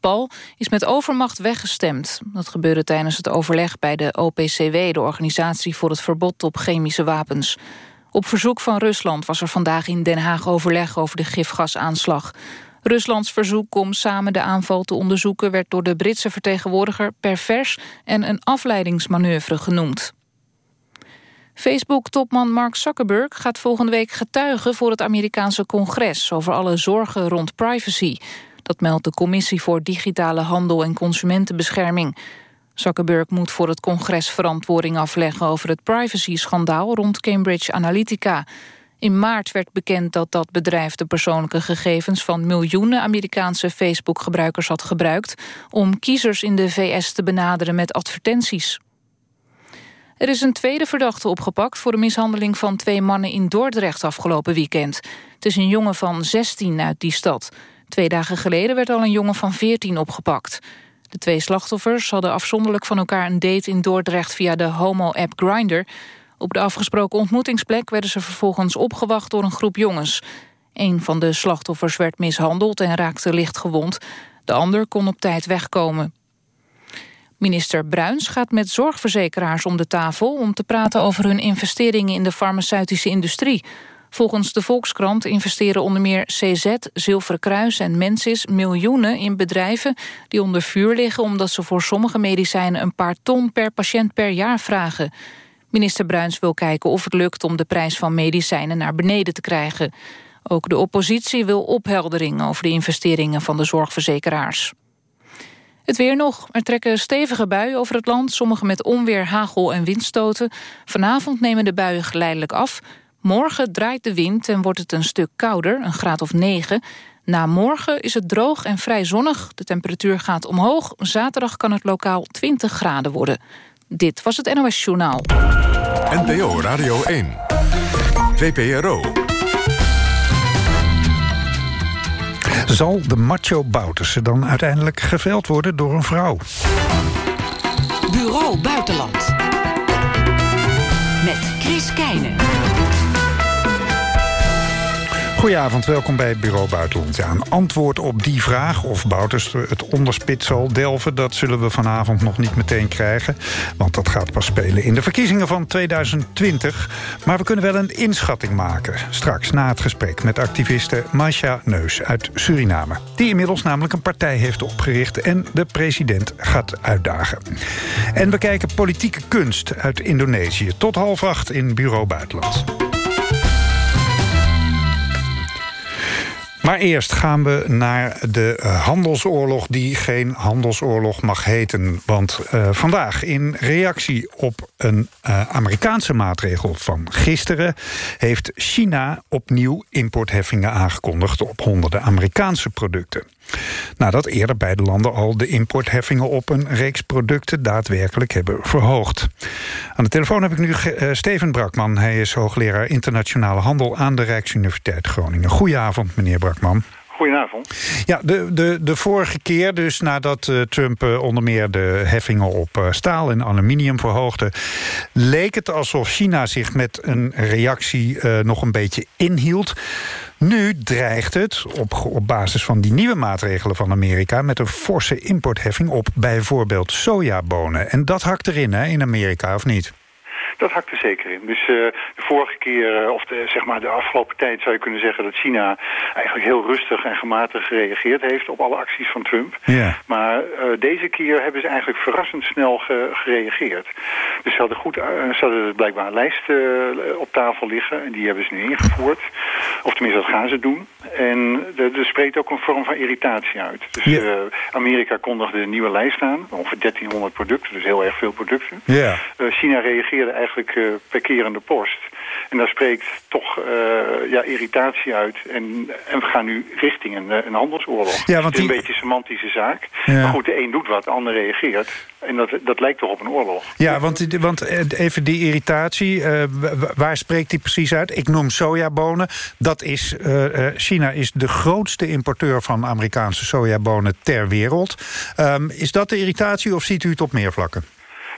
Paul is met overmacht weggestemd. Dat gebeurde tijdens het overleg bij de OPCW... de Organisatie voor het Verbod op Chemische Wapens. Op verzoek van Rusland was er vandaag in Den Haag overleg... over de gifgasaanslag. Ruslands verzoek om samen de aanval te onderzoeken... werd door de Britse vertegenwoordiger pervers... en een afleidingsmanoeuvre genoemd. Facebook-topman Mark Zuckerberg gaat volgende week getuigen... voor het Amerikaanse congres over alle zorgen rond privacy... Dat meldt de Commissie voor Digitale Handel en Consumentenbescherming. Zuckerberg moet voor het congres verantwoording afleggen... over het privacy-schandaal rond Cambridge Analytica. In maart werd bekend dat dat bedrijf de persoonlijke gegevens... van miljoenen Amerikaanse Facebook-gebruikers had gebruikt... om kiezers in de VS te benaderen met advertenties. Er is een tweede verdachte opgepakt voor de mishandeling van twee mannen in Dordrecht afgelopen weekend. Het is een jongen van 16 uit die stad. Twee dagen geleden werd al een jongen van 14 opgepakt. De twee slachtoffers hadden afzonderlijk van elkaar een date in Dordrecht via de homo-app Grindr. Op de afgesproken ontmoetingsplek werden ze vervolgens opgewacht door een groep jongens. Een van de slachtoffers werd mishandeld en raakte licht gewond. De ander kon op tijd wegkomen. Minister Bruins gaat met zorgverzekeraars om de tafel... om te praten over hun investeringen in de farmaceutische industrie. Volgens de Volkskrant investeren onder meer CZ, Zilveren Kruis en Mensis miljoenen in bedrijven die onder vuur liggen omdat ze voor sommige medicijnen een paar ton per patiënt per jaar vragen. Minister Bruins wil kijken of het lukt om de prijs van medicijnen naar beneden te krijgen. Ook de oppositie wil opheldering over de investeringen van de zorgverzekeraars. Het weer nog. Er trekken stevige buien over het land, sommige met onweer, hagel en windstoten. Vanavond nemen de buien geleidelijk af. Morgen draait de wind en wordt het een stuk kouder, een graad of 9. Na morgen is het droog en vrij zonnig. De temperatuur gaat omhoog. Zaterdag kan het lokaal 20 graden worden. Dit was het NOS Journaal. NPO Radio 1. VPRO. Zal de macho Bouterse dan uiteindelijk geveld worden door een vrouw? Bureau Buitenland. Met Chris Keijnen. Goedenavond, welkom bij Bureau Buitenland. Ja, een antwoord op die vraag of Bouters het onderspit zal delven... dat zullen we vanavond nog niet meteen krijgen. Want dat gaat pas spelen in de verkiezingen van 2020. Maar we kunnen wel een inschatting maken. Straks na het gesprek met activiste Masha Neus uit Suriname. Die inmiddels namelijk een partij heeft opgericht... en de president gaat uitdagen. En we kijken politieke kunst uit Indonesië. Tot half acht in Bureau Buitenland. Maar eerst gaan we naar de eh, handelsoorlog die geen handelsoorlog mag heten. Want uh, vandaag in reactie op een uh, Amerikaanse maatregel van gisteren... heeft China opnieuw importheffingen aangekondigd op honderden Amerikaanse producten. Nadat eerder beide landen al de importheffingen op een reeks producten daadwerkelijk hebben verhoogd. Aan de telefoon heb ik nu uh, Steven Brakman. Hij is hoogleraar internationale handel aan de Rijksuniversiteit Groningen. Goedenavond, meneer Brakman. Goedenavond. Ja, de, de, de vorige keer, dus nadat uh, Trump uh, onder meer de heffingen op uh, staal en aluminium verhoogde... leek het alsof China zich met een reactie nog een beetje inhield. Nu dreigt het, op, op basis van die nieuwe maatregelen van Amerika... met een forse importheffing op bijvoorbeeld sojabonen. En dat hakt erin, hè, in Amerika, of niet? Dat hakt er zeker in. Dus uh, de vorige keer, uh, of de, zeg maar de afgelopen tijd zou je kunnen zeggen dat China eigenlijk heel rustig en gematigd gereageerd heeft op alle acties van Trump. Ja. Maar uh, deze keer hebben ze eigenlijk verrassend snel ge gereageerd. Dus ze hadden, goed, ze hadden blijkbaar een lijst op tafel liggen en die hebben ze nu ingevoerd. Of tenminste, dat gaan ze doen. En er spreekt ook een vorm van irritatie uit. Dus ja. Amerika kondigde een nieuwe lijst aan, ongeveer 1300 producten, dus heel erg veel producten. Ja. China reageerde eigenlijk eigenlijk uh, kerende post. En daar spreekt toch uh, ja, irritatie uit. En, en we gaan nu richting een, een handelsoorlog. Ja, want het is die... een beetje een semantische zaak. Ja. Maar goed, de een doet wat, de ander reageert. En dat, dat lijkt toch op een oorlog. Ja, want, want even die irritatie, uh, waar spreekt die precies uit? Ik noem sojabonen. Dat is, uh, China is de grootste importeur van Amerikaanse sojabonen ter wereld. Um, is dat de irritatie of ziet u het op meer vlakken?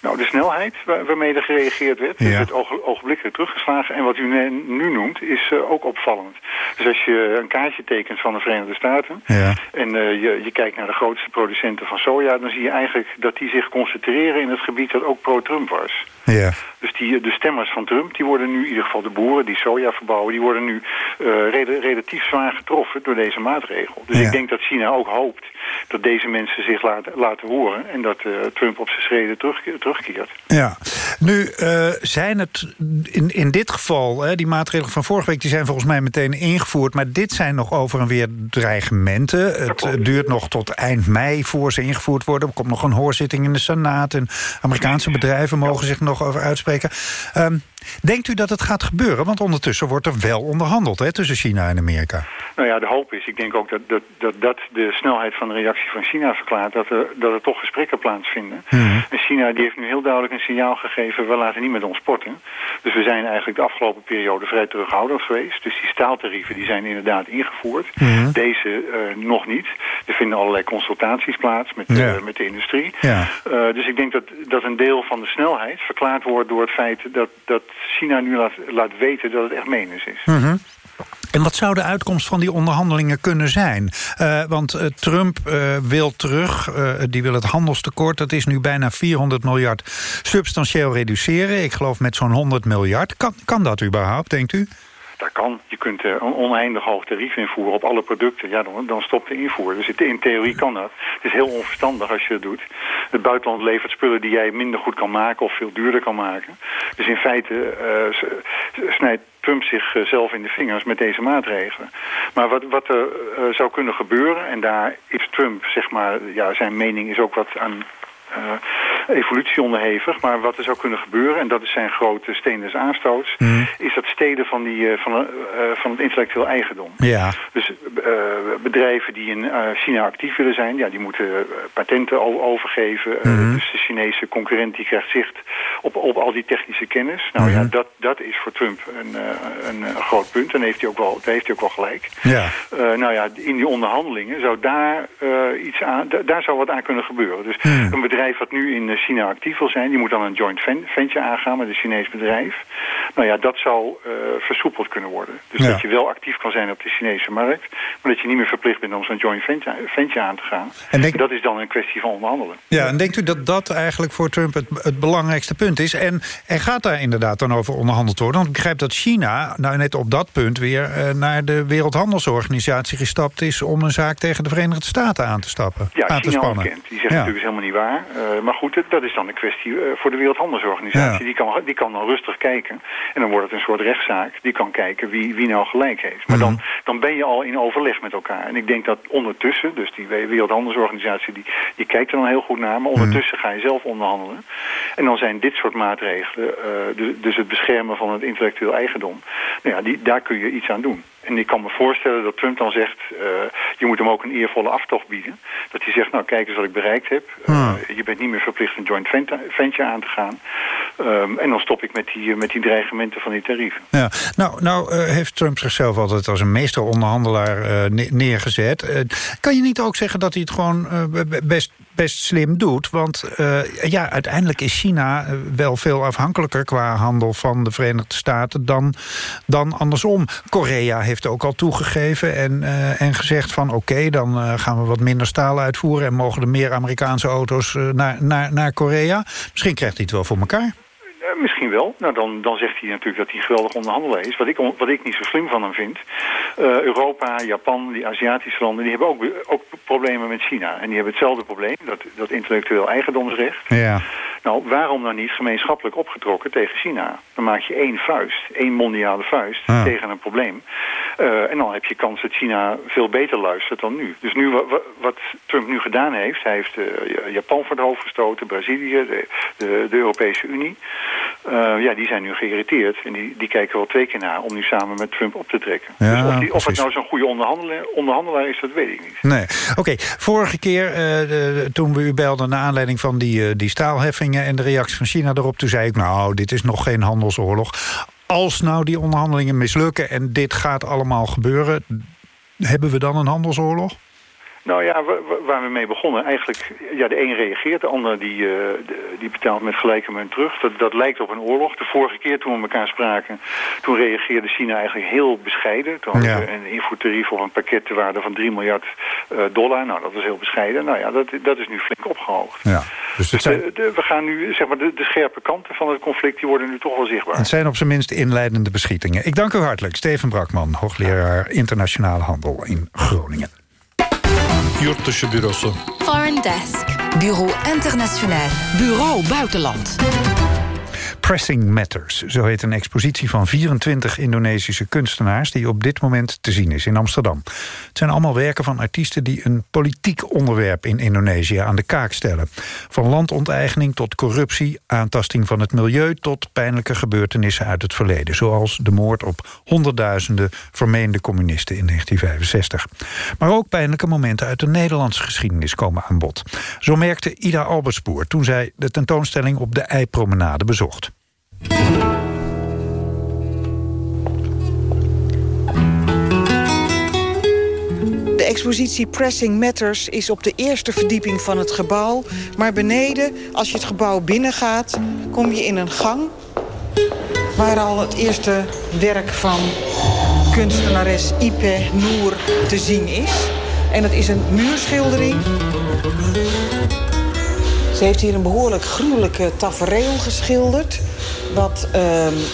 Nou, de snelheid waarmee er gereageerd werd, Ja. oog, ogenblikkelijk teruggeslagen. En wat u ne- nu noemt, is eh, ook opvallend. Dus als je een kaartje tekent van de Verenigde Staten... Ja. en eh, je, je kijkt naar de grootste producenten van soja... dan zie je eigenlijk dat die zich concentreren in het gebied dat ook pro-Trump was. Ja. Dus die, de stemmers van Trump, die worden nu, in ieder geval de boeren die soja verbouwen... die worden nu eh, rela- relatief zwaar getroffen door deze maatregel. Dus Ja. ik denk dat China ook hoopt dat deze mensen zich laten, laten horen... en dat eh, Trump op zijn schreden terug, terugkeert. Ja, nu eh, zijn het in, in dit geval, hè, die maatregelen van vorige week... die zijn volgens mij meteen ingevoerd... maar dit zijn nog over en weer dreigementen. Het eh, klopt. duurt nog tot eind mei voor ze ingevoerd worden. Er komt nog een hoorzitting in de Senaat... en Amerikaanse bedrijven mogen zich nog over uitspreken. Ehm, denkt u dat het gaat gebeuren? Want ondertussen wordt er wel onderhandeld hè, tussen China en Amerika. Nou ja, de hoop is, ik denk ook dat dat, dat, dat de snelheid van de reactie van China verklaart... dat er, dat er toch gesprekken plaatsvinden. En China die heeft nu heel duidelijk een signaal gegeven... we laten niet met ons sporten. Dus we zijn eigenlijk de afgelopen periode vrij terughoudend geweest. Dus die staaltarieven die zijn inderdaad ingevoerd. Deze eh, nog niet. Er vinden allerlei consultaties plaats met, Ja. eh, met de industrie. Ja. Eh, dus ik denk dat, dat een deel van de snelheid verklaard wordt... door het feit dat, dat China nu laat, laat weten dat het echt menens is. En wat zou de uitkomst van die onderhandelingen kunnen zijn? Eh, want eh, Trump eh, wil terug, die wil het handelstekort... dat is nu bijna 400 miljard substantieel reduceren. Ik geloof met zo'n 100 miljard. Kan, kan dat überhaupt, denkt u? Kan. Je kunt eh, een oneindig hoog tarief invoeren op alle producten. Ja, dan, dan stopt de invoer. Dus het- in theorie kan dat. Het is heel onverstandig als je dat doet. Het buitenland levert spullen die jij minder goed kan maken of veel duurder kan maken. Dus in feite eh, snijdt Trump zichzelf in de vingers met deze maatregelen. Maar wat, wat er eh, zou kunnen gebeuren, en daar is Trump, zeg maar, ja, zijn mening is ook wat aan evolutie onderhevig. Maar wat er zou kunnen gebeuren, en dat is zijn grote steen des aanstoots... is dat steden van, die, eh, van, eh, van het intellectueel eigendom. Ja. Dus eh, bedrijven die in eh, China actief willen zijn... Ja, die moeten eh, patenten overgeven. Eh, Dus de Chinese concurrent die krijgt zicht op, op al die technische kennis. Nou ja, dat, dat is voor Trump een, eh, een, eh, groot punt. En heeft hij ook wel, daar heeft hij ook wel gelijk. Ja. Eh, nou ja, in die onderhandelingen zou daar eh, iets aan, da- daar zou wat aan kunnen gebeuren. Dus een bedrijf wat nu in eh, China actief wil zijn, die moet dan een joint ven- venture aangaan met een Chinees bedrijf. Nou ja, dat zou eh, versoepeld kunnen worden. Dus Ja. dat je wel actief kan zijn op de Chinese markt, maar dat je niet meer verplicht bent om zo'n joint venture, aan te gaan. En denk- dat is dan een kwestie van onderhandelen. Ja, en denkt u dat dat eigenlijk voor Trump het, het belangrijkste punt is? En er gaat daar inderdaad dan over onderhandeld worden. Want ik begrijp dat China nou net op dat punt weer eh, naar de Wereldhandelsorganisatie gestapt is... om een zaak tegen de Verenigde Staten aan te stappen. Ja, aan te China spannen. ontkent. Die zegt Ja. natuurlijk is helemaal niet waar. Eh, maar goed, dat- is dan een kwestie eh, voor de Wereldhandelsorganisatie. Ja. Die, kan, die kan dan rustig kijken. En dan wordt het een soort rechtszaak. Die kan kijken wie, wie nou gelijk heeft. Maar dan, Mhm. dan ben je al in overleg met elkaar. En ik denk dat ondertussen, dus die We- Wereldhandelsorganisatie... die, die kijkt er dan heel goed naar. Maar Mhm. ondertussen ga je zelf onderhandelen. En dan zijn dit soort maatregelen... dus, dus het beschermen van het intellectueel eigendom... Nou ja, die, daar kun je iets aan doen. En ik kan me voorstellen dat Trump dan zegt... eh, je moet hem ook een eervolle aftocht bieden. Dat hij zegt, nou kijk eens wat ik bereikt heb. Eh, je bent niet meer verplicht een joint vent- venture aan te gaan. Ehm, en dan stop ik met die, eh, met die dreigementen van die tarieven. Ja, nou, nou eh, heeft Trump zichzelf altijd als een meesteronderhandelaar eh, ne- neergezet. Kan je niet ook zeggen dat hij het gewoon be- best, best slim doet? Want ja, uiteindelijk is China wel veel afhankelijker qua handel van de Verenigde Staten dan, dan andersom. Korea heeft ook al toegegeven en, en gezegd van oké, dan gaan we wat minder staal uitvoeren en mogen er meer Amerikaanse auto's naar, naar, naar Korea. Misschien krijgt hij het wel voor elkaar. Eh, misschien wel. Nou, dan, dan zegt hij natuurlijk dat hij geweldig onderhandelaar is. Wat ik, wat ik niet zo slim van hem vind. eh, Europa, Japan, die Aziatische landen... die hebben ook, ook problemen met China. En die hebben hetzelfde probleem, dat, dat intellectueel eigendomsrecht. Ja. Nou, waarom dan niet gemeenschappelijk opgetrokken tegen China? Dan maak je één vuist, één mondiale vuist Ah. tegen een probleem. Eh, en dan heb je kans dat China veel beter luistert dan nu. Dus nu, wa- wa- wat Trump nu gedaan heeft... hij heeft eh, Japan voor het hoofd gestoten, Brazilië, de, de, de Europese Unie... Eh, ja, die zijn nu geïrriteerd. En die, die kijken wel twee keer naar om nu samen met Trump op te trekken. Ja, dus of, die, of het nou zo'n goede onderhandelaar, onderhandelaar is, dat weet ik niet. Nee. Oké, vorige keer eh, de- toen we u belden... naar aanleiding van die, eh, die staalheffingen en de reactie van China erop... toen zei ik, nou, dit is nog geen handelsoorlog. Als nou die onderhandelingen mislukken en dit gaat allemaal gebeuren... hebben we dan een handelsoorlog? Nou ja, waar we mee begonnen, eigenlijk, ja, de een reageert, de ander die, uh, die betaalt met gelijke munt terug. Dat, dat lijkt op een oorlog. De vorige keer toen we elkaar spraken, toen reageerde China eigenlijk heel bescheiden. Toen hadden we een invoertarief of een pakket te waarde van 3 miljard uh, dollar. Nou, dat was heel bescheiden. Nou ja, dat, dat is nu flink opgehoogd. Ja, dus, dus zijn... de, we gaan nu, zeg maar, de, de, scherpe kanten van het conflict, die worden nu toch wel zichtbaar. Het zijn op zijn minst inleidende beschietingen. Ik dank u hartelijk, Steven Brakman, hoogleraar internationale handel in Groningen. Yurt dışı bürosu. Foreign Desk. Bureau Internationaal. Bureau Buitenland. Pressing Matters. Zo heet een expositie van 24 Indonesische kunstenaars... die op dit moment te zien is in Amsterdam. Het zijn allemaal werken van artiesten die een politiek onderwerp in Indonesië aan de kaak stellen. Van landonteigening tot corruptie, aantasting van het milieu... tot pijnlijke gebeurtenissen uit het verleden. Zoals de moord op honderdduizenden vermeende communisten in 1965. Maar ook pijnlijke momenten uit de Nederlandse geschiedenis komen aan bod. Zo merkte Ida Alberspoor toen zij de tentoonstelling op de Eipromenade bezocht. De expositie Pressing Matters is op de eerste verdieping van het gebouw. Maar beneden, als je het gebouw binnengaat, kom je in een gang... waar al het eerste werk van kunstenares Ipe Noor te zien is. En dat is een muurschildering ze heeft hier een behoorlijk gruwelijke tafereel geschilderd wat um,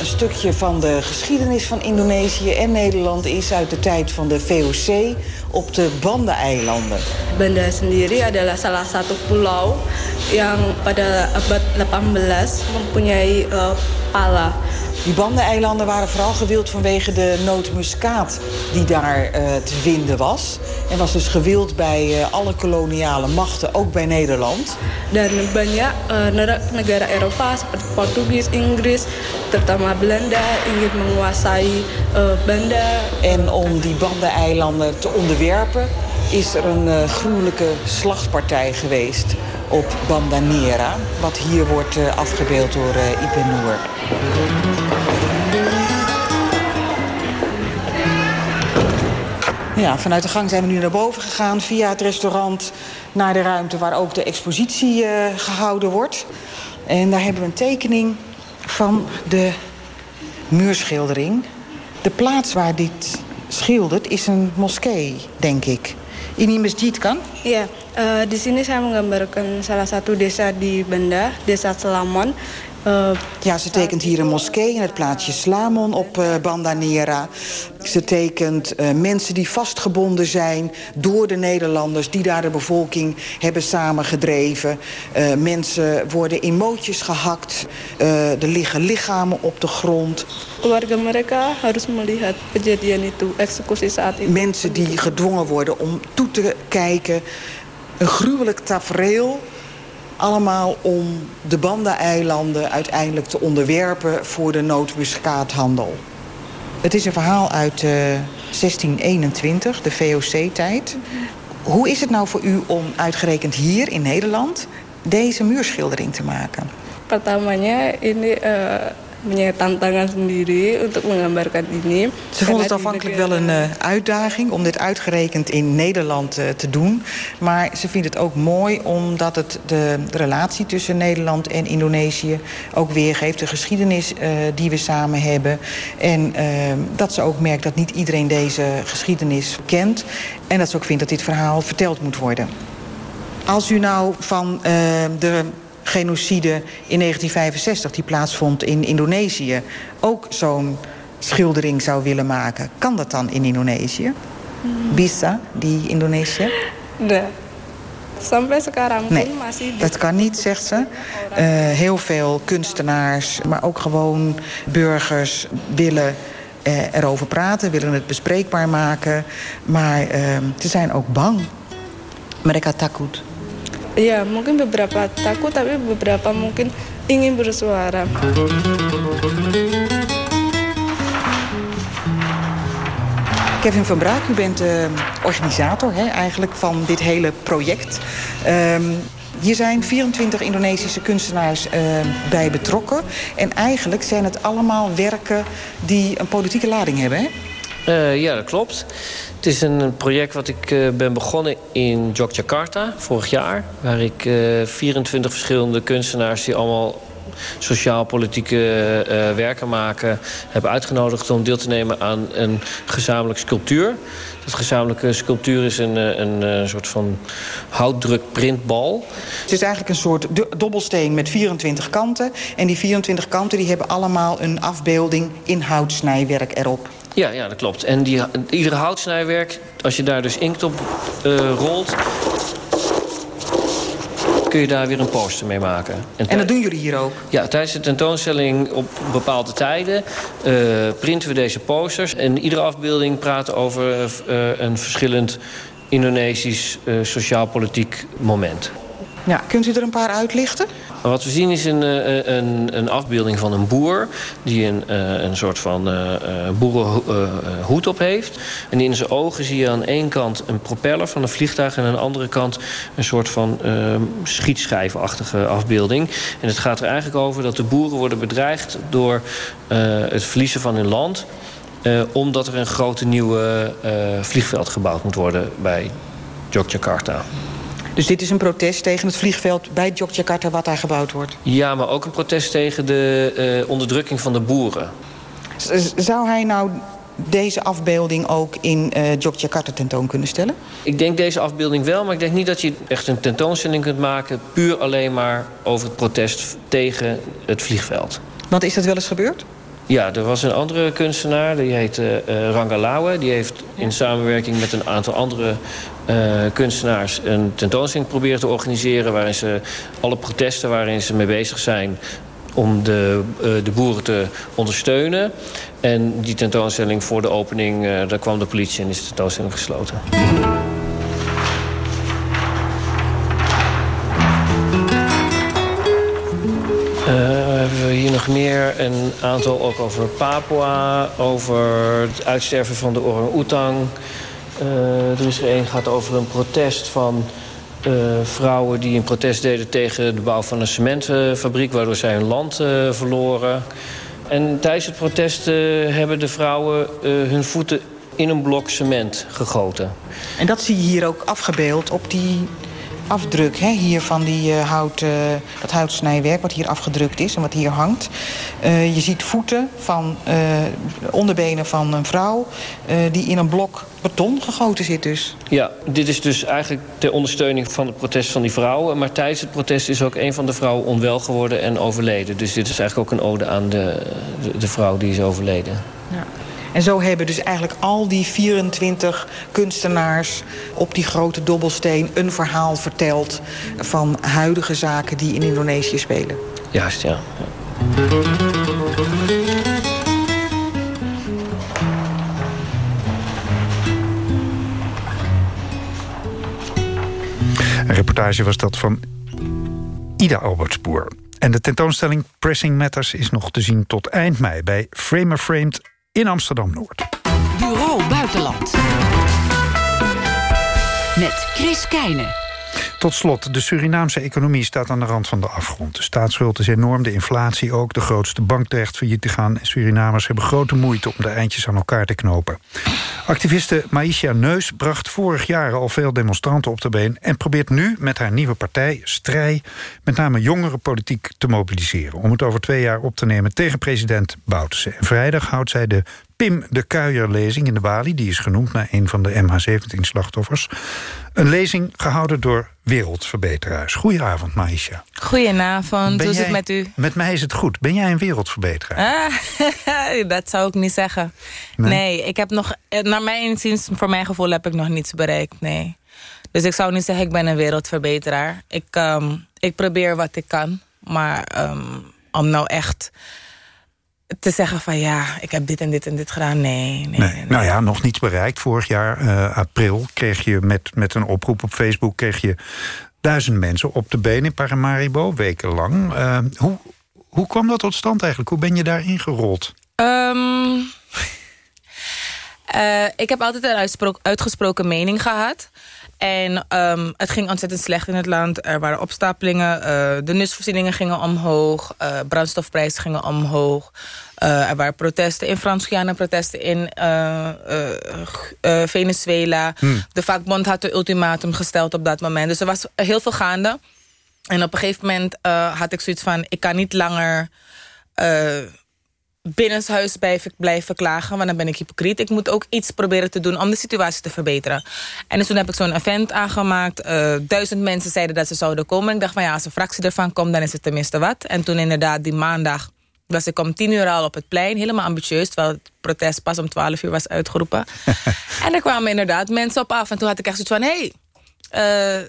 een stukje van de geschiedenis van Indonesië en Nederland is uit de tijd van de VOC op de Banda-eilanden. Banda sendiri adalah salah satu pulau yang pada abad 18 mempunyai uh, pala. Die Bandeneilanden waren vooral gewild vanwege de nootmuskaat die daar uh, te vinden was. En was dus gewild bij uh, alle koloniale machten, ook bij Nederland. Dan banyak uh, negara Eropa seperti Portugis, Inggris, terutama Belanda ingin menguasai Banda. En om die Bandeneilanden te onderwerpen is er een gruwelijke slachtpartij geweest op Bandanera. Wat hier wordt afgebeeld door Ipenur. Ja, vanuit de gang zijn we nu naar boven gegaan via het restaurant naar de ruimte waar ook de expositie uh, gehouden wordt. En daar hebben we een tekening van de muurschildering. De plaats waar dit schildert is een moskee, denk ik. Ini masjid kan? Ja, uh, di sini saya menggambarkan salah satu desa di Banda, desa Selamon. Uh, ja, ze tekent hier een moskee in het plaatsje Slamon op uh, Bandanera. Ze tekent uh, mensen die vastgebonden zijn door de Nederlanders... die daar de bevolking hebben samengedreven. mensen worden in mootjes gehakt. er liggen lichamen op de grond. Mensen die gedwongen worden om toe te kijken. Een gruwelijk tafereel allemaal om de Banda-eilanden uiteindelijk te onderwerpen voor de nootmuskaathandel. Het is een verhaal uit uh, 1621, de VOC-tijd. Hoe is het nou voor u om uitgerekend hier in Nederland deze muurschildering te maken? Pertamanya ini uh, punya tantangan sendiri untuk menggambarkan ini. Ze vond het afhankelijk wel een uh, uitdaging om dit uitgerekend in Nederland uh, te doen. Maar ze vindt het ook mooi omdat het de relatie tussen Nederland en Indonesië ook weergeeft. De geschiedenis uh, die we samen hebben. En dat ze ook merkt dat niet iedereen deze geschiedenis kent. En dat ze ook vindt dat dit verhaal verteld moet worden. Als u nou van de genocide in 1965 die plaatsvond in Indonesië... ook zo'n schildering zou willen maken. Kan dat dan in Indonesië? Hmm. Bisa, die Indonesië? Nee. Sampai sekarang nee, dat kan niet, zegt ze. Uh, heel veel kunstenaars, maar ook gewoon burgers willen uh, erover praten, willen het bespreekbaar maken. Maar uh, ze zijn ook bang. Mereka takut. Ja, mungkin beberapa takut, tapi beberapa mungkin ingin bersuara. Kevin van Braak, u bent de organisator hè, eigenlijk van dit hele project. Um, hier zijn 24 Indonesische kunstenaars uh, bij betrokken. En eigenlijk zijn het allemaal werken die een politieke lading hebben, hè? Uh, ja, dat klopt. Het is een project wat ik uh, ben begonnen in Yogyakarta vorig jaar. Waar ik uh, 24 verschillende kunstenaars die allemaal sociaal-politieke uh, werken maken... hebben uitgenodigd om deel te nemen aan een gezamenlijk sculptuur. Dat gezamenlijke sculptuur is een, een, een soort van houtdruk-printbal. Het is eigenlijk een soort dobbelsteen met 24 kanten. En die 24 kanten die hebben allemaal een afbeelding in houtsnijwerk erop. Ja, ja, dat klopt. En die, iedere houtsnijwerk, als je daar dus inkt op uh, rolt kun je daar weer een poster mee maken. En, en, dat doen jullie hier ook? Ja, tijdens de tentoonstelling op bepaalde tijden uh, printen we deze posters. En iedere afbeelding praat over uh, een verschillend Indonesisch sociaal-politiek moment. Ja, kunt u er een paar uitlichten? Wat we zien is een, eh, een, een afbeelding van een boer... die een, eh, een soort van uh, boerenhoed op heeft. En in zijn ogen zie je aan één kant een propeller van een vliegtuig... en aan de andere kant een soort van schietschijfachtige afbeelding. En het gaat er eigenlijk over dat de boeren worden bedreigd... door het verliezen van hun land... omdat er een grote nieuwe vliegveld gebouwd moet worden bij Yogyakarta. Dus dit is een protest tegen het vliegveld bij Yogyakarta wat daar gebouwd wordt? Ja, maar ook een protest tegen de uh, onderdrukking van de boeren. zou hij nou deze afbeelding ook in uh, Yogyakarta tentoon kunnen stellen? Ik denk deze afbeelding wel, maar ik denk niet dat je echt een tentoonstelling kunt maken... puur alleen maar over het protest tegen het vliegveld. Want is dat wel eens gebeurd? Ja, er was een andere kunstenaar, die heet uh, Rangalawe. Die heeft in samenwerking met een aantal andere uh, kunstenaars... een tentoonstelling proberen te organiseren... waarin ze alle protesten waarin ze mee bezig zijn om de, uh, de boeren te ondersteunen. En die tentoonstelling voor de opening, uh, daar kwam de politie en is de tentoonstelling gesloten. Hebben we hier nog meer een aantal ook over Papua, over het uitsterven van de orang-oetang. Uh, er is er een gaat over een protest van uh, vrouwen die een protest deden tegen de bouw van een cementfabriek, waardoor zij hun land uh, verloren. En tijdens het protest hebben de vrouwen hun voeten in een blok cement gegoten. En dat zie je hier ook afgebeeld op die afdruk hè, hier van die, uh, hout, uh, dat houtsnijwerk... wat hier afgedrukt is en wat hier hangt. Uh, je ziet voeten van onderbenen van een vrouw... die in een blok beton gegoten zit dus. Ja, dit is dus eigenlijk ter ondersteuning van het protest van die vrouwen. Maar tijdens het protest is ook een van de vrouwen onwel geworden en overleden. Dus dit is eigenlijk ook een ode aan de, de, de vrouw die is overleden. Ja. En zo hebben dus eigenlijk al die 24 kunstenaars op die grote dobbelsteen een verhaal verteld van huidige zaken die in Indonesië spelen. Juist, ja. Een reportage was dat van Ida Albertspoor. En de tentoonstelling Pressing Matters is nog te zien tot eind mei bij Framer Framed in Amsterdam-Noord. Bureau Buitenland. Met Chris Keijnen. Tot slot, de Surinaamse economie staat aan de rand van de afgrond. De staatsschuld is enorm, de inflatie ook. De grootste bank dreigt failliet te gaan. En Surinamers hebben grote moeite om de eindjes aan elkaar te knopen. Activiste Maisha Neus bracht vorig jaar al veel demonstranten op de been... en probeert nu met haar nieuwe partij, Strij... met name jongere politiek te mobiliseren... om het over twee jaar op te nemen tegen president Bouterse. En vrijdag houdt zij de Pim de Kuijer-lezing in de Bali. Die is genoemd naar een van de MH17-slachtoffers. Een lezing gehouden door wereldverbeteraars. Goedenavond, Maisha. Goedenavond, hoe is het met u? Met mij is het goed. Ben jij een wereldverbeteraar? Ah, dat zou ik niet zeggen. Nee? nee, ik heb nog, naar mijn inziens, voor mijn gevoel heb ik nog niets bereikt, nee. Dus ik zou niet zeggen, ik ben een wereldverbeteraar. Ik, um, ik probeer wat ik kan, maar um, om nou echt te zeggen van ja, ik heb dit en dit en dit gedaan. Nee, nee, nee. Nou ja, nog niets bereikt. Vorig jaar, uh, april, kreeg je met, met een oproep op Facebook... kreeg je duizend mensen op de been in Paramaribo, wekenlang. Uh, hoe, hoe kwam dat tot stand eigenlijk? Hoe ben je daarin gerold? Um, uh, ik heb altijd een uitgesproken mening gehad. En um, het ging ontzettend slecht in het land. Er waren opstapelingen, uh, de nusvoorzieningen gingen omhoog... Uh, brandstofprijzen gingen omhoog... Uh, er waren protesten in Frans-Guyana, protesten in Venezuela. Hmm. De vakbond had een ultimatum gesteld op dat moment. Dus er was heel veel gaande. En op een gegeven moment had ik zoiets van... ik kan niet langer binnenshuis blijven, blijven klagen, want dan ben ik hypocriet. Ik moet ook iets proberen te doen om de situatie te verbeteren. En dus toen heb ik zo'n event aangemaakt. Uh, duizend mensen zeiden dat ze zouden komen. Ik dacht van ja, als een fractie ervan komt, dan is het tenminste wat. En toen inderdaad die maandag was ik om tien uur al op het plein. Helemaal ambitieus, terwijl het protest pas om twaalf uur was uitgeroepen. en er kwamen inderdaad mensen op af. En toen had ik echt zoiets van, hé... Hey, uh,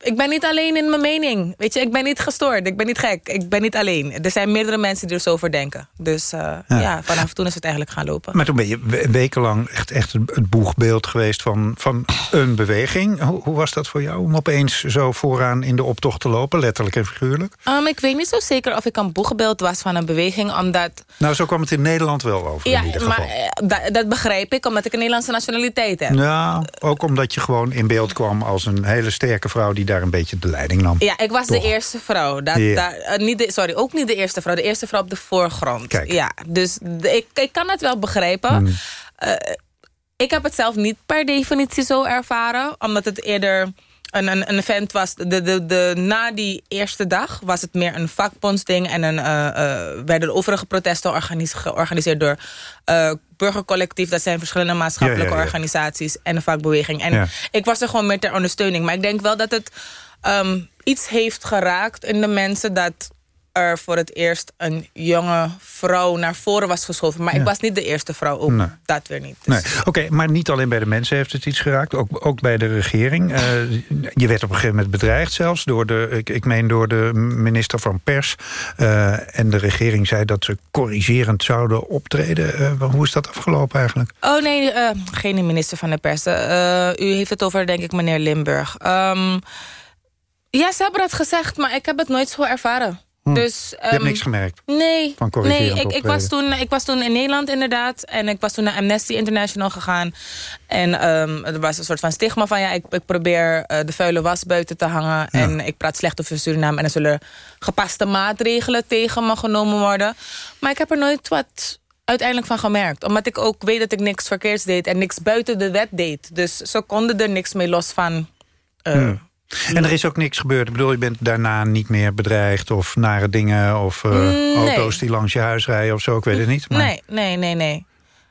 ik ben niet alleen in mijn mening. Weet je, ik ben niet gestoord. Ik ben niet gek. Ik ben niet alleen. Er zijn meerdere mensen die er zo over denken. Dus uh, ja. ja. vanaf toen is het eigenlijk gaan lopen. Maar toen ben je wekenlang echt, echt het boegbeeld geweest van, van een beweging. Hoe, hoe, was dat voor jou om opeens zo vooraan in de optocht te lopen? Letterlijk en figuurlijk? Um, ik weet niet zo zeker of ik een boegbeeld was van een beweging. Omdat... Nou, zo kwam het in Nederland wel over ja, in ieder geval. Maar, eh, dat, dat begrijp ik, omdat ik een Nederlandse nationaliteit heb. Ja, ook omdat je gewoon in beeld kwam als een hele sterke vrouw... die daar een beetje de leiding nam. Ja, ik was de eerste vrouw. Dat, yeah. uh, niet de, sorry, ook niet de eerste vrouw. De eerste vrouw op de voorgrond. Kijk. Ja, dus de, ik, ik kan het wel begrijpen. Mm. Uh, ik heb het zelf niet per definitie zo ervaren. Omdat het eerder een, een, een event was. De, de, de, na die eerste dag was het meer een vakbondsding. En een, uh, uh, werden de overige protesten organis georganiseerd door uh, burgercollectief. Dat zijn verschillende maatschappelijke ja, ja, ja. organisaties en de vakbeweging. En ik was er gewoon meer ter ondersteuning. Maar ik denk wel dat het um, iets heeft geraakt in de mensen... dat er voor het eerst een jonge vrouw naar voren was geschoven. Maar Ja. ik was niet de eerste vrouw, ook Nee. dat weer niet. Dus- Nee. Oké, maar niet alleen bij de mensen heeft het iets geraakt. Ook, ook bij de regering. Eh, je werd op een gegeven moment bedreigd zelfs. Door de, ik, ik meen door de minister van Pers. Eh, en de regering zei dat ze corrigerend zouden optreden. Eh, hoe is dat afgelopen eigenlijk? Oh nee, geen minister van de pers. U heeft het over, denk ik, meneer Limburg. Ehm, ja, ze hebben dat gezegd, maar ik heb het nooit zo ervaren. Hm. Dus, je hebt ehm, niks gemerkt? Nee, Van nee ik, ik, was toen, ik was toen in Nederland inderdaad. En ik was toen naar Amnesty International gegaan. En ehm, er was een soort van stigma van... ja, ik, ik probeer eh, de vuile was buiten te hangen. En ik praat slecht over Suriname. En er zullen gepaste maatregelen tegen me genomen worden. Maar ik heb er nooit wat uiteindelijk van gemerkt. Omdat ik ook weet dat ik niks verkeerds deed... en niks buiten de wet deed. Dus ze konden er niks mee los van... eh, Hm. En er is ook niks gebeurd. Ik bedoel, je bent daarna niet meer bedreigd... of nare dingen, of eh, Nee. auto's die langs je huis rijden of zo. Ik weet het niet. Maar... Nee, nee, nee, nee.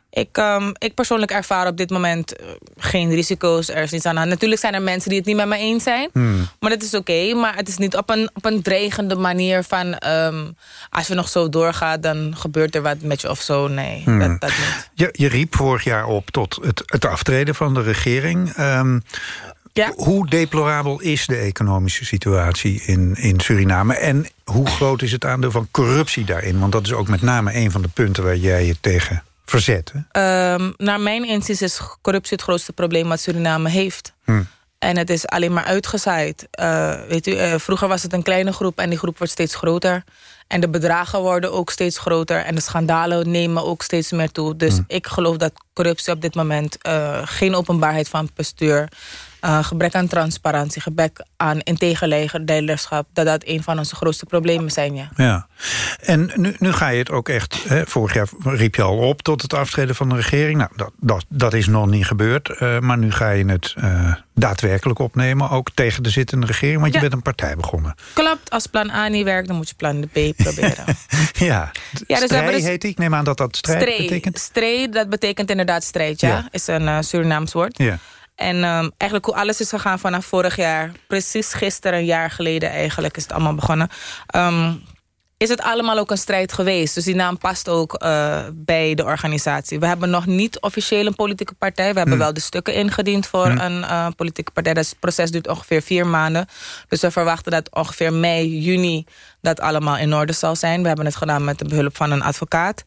Ik, ehm, ik persoonlijk ervaar op dit moment eh, geen risico's. Er is niets aan. Natuurlijk zijn er mensen die het niet met me eens zijn. Hmm. Maar dat is oké. maar het is niet op een, op een dreigende manier van... ehm, als je nog zo doorgaat, dan gebeurt er wat met je of zo. Nee, Hmm. dat, dat niet. Je, je riep vorig jaar op tot het, het aftreden van de regering. Ehm, Ja. Hoe deplorabel is de economische situatie in, in Suriname? En hoe groot is het aandeel van corruptie daarin? Want dat is ook met name een van de punten waar jij je tegen verzet. Ehm, naar mijn inziens is corruptie het grootste probleem wat Suriname heeft. Hm. En het is alleen maar uitgezaaid. Eh, weet u, eh, vroeger was het een kleine groep en die groep wordt steeds groter. En de bedragen worden ook steeds groter. En de schandalen nemen ook steeds meer toe. Dus Hm. ik geloof dat corruptie op dit moment... eh, geen openbaarheid van bestuur... eh, gebrek aan transparantie, gebrek aan integer leiderschap... dat dat een van onze grootste problemen zijn, ja. Ja. En nu, nu ga je het ook echt... Hè, vorig jaar riep je al op tot het aftreden van de regering. Nou, dat, dat, dat is nog niet gebeurd. eh, maar nu ga je het eh, daadwerkelijk opnemen. Ook tegen de zittende regering. Want je Ja. bent een partij begonnen. Klopt, als plan A niet werkt, dan moet je plan B proberen. Ja, dus we Strijd dus- heet die. Ik neem aan dat dat strijd betekent. Stree, dat betekent inderdaad strijd, ja. Ja. Is een Surinaams woord. Ja. En ehm, eigenlijk hoe alles is gegaan vanaf vorig jaar... precies gisteren, een jaar geleden eigenlijk, is het allemaal begonnen... Ehm, is het allemaal ook een strijd geweest. Dus die naam past ook eh, bij de organisatie. We hebben nog niet officieel een politieke partij. We hebben wel de stukken ingediend voor een eh, politieke partij. Dat proces duurt ongeveer vier maanden. Dus we verwachten dat ongeveer mei, juni... dat allemaal in orde zal zijn. We hebben het gedaan met de behulp van een advocaat.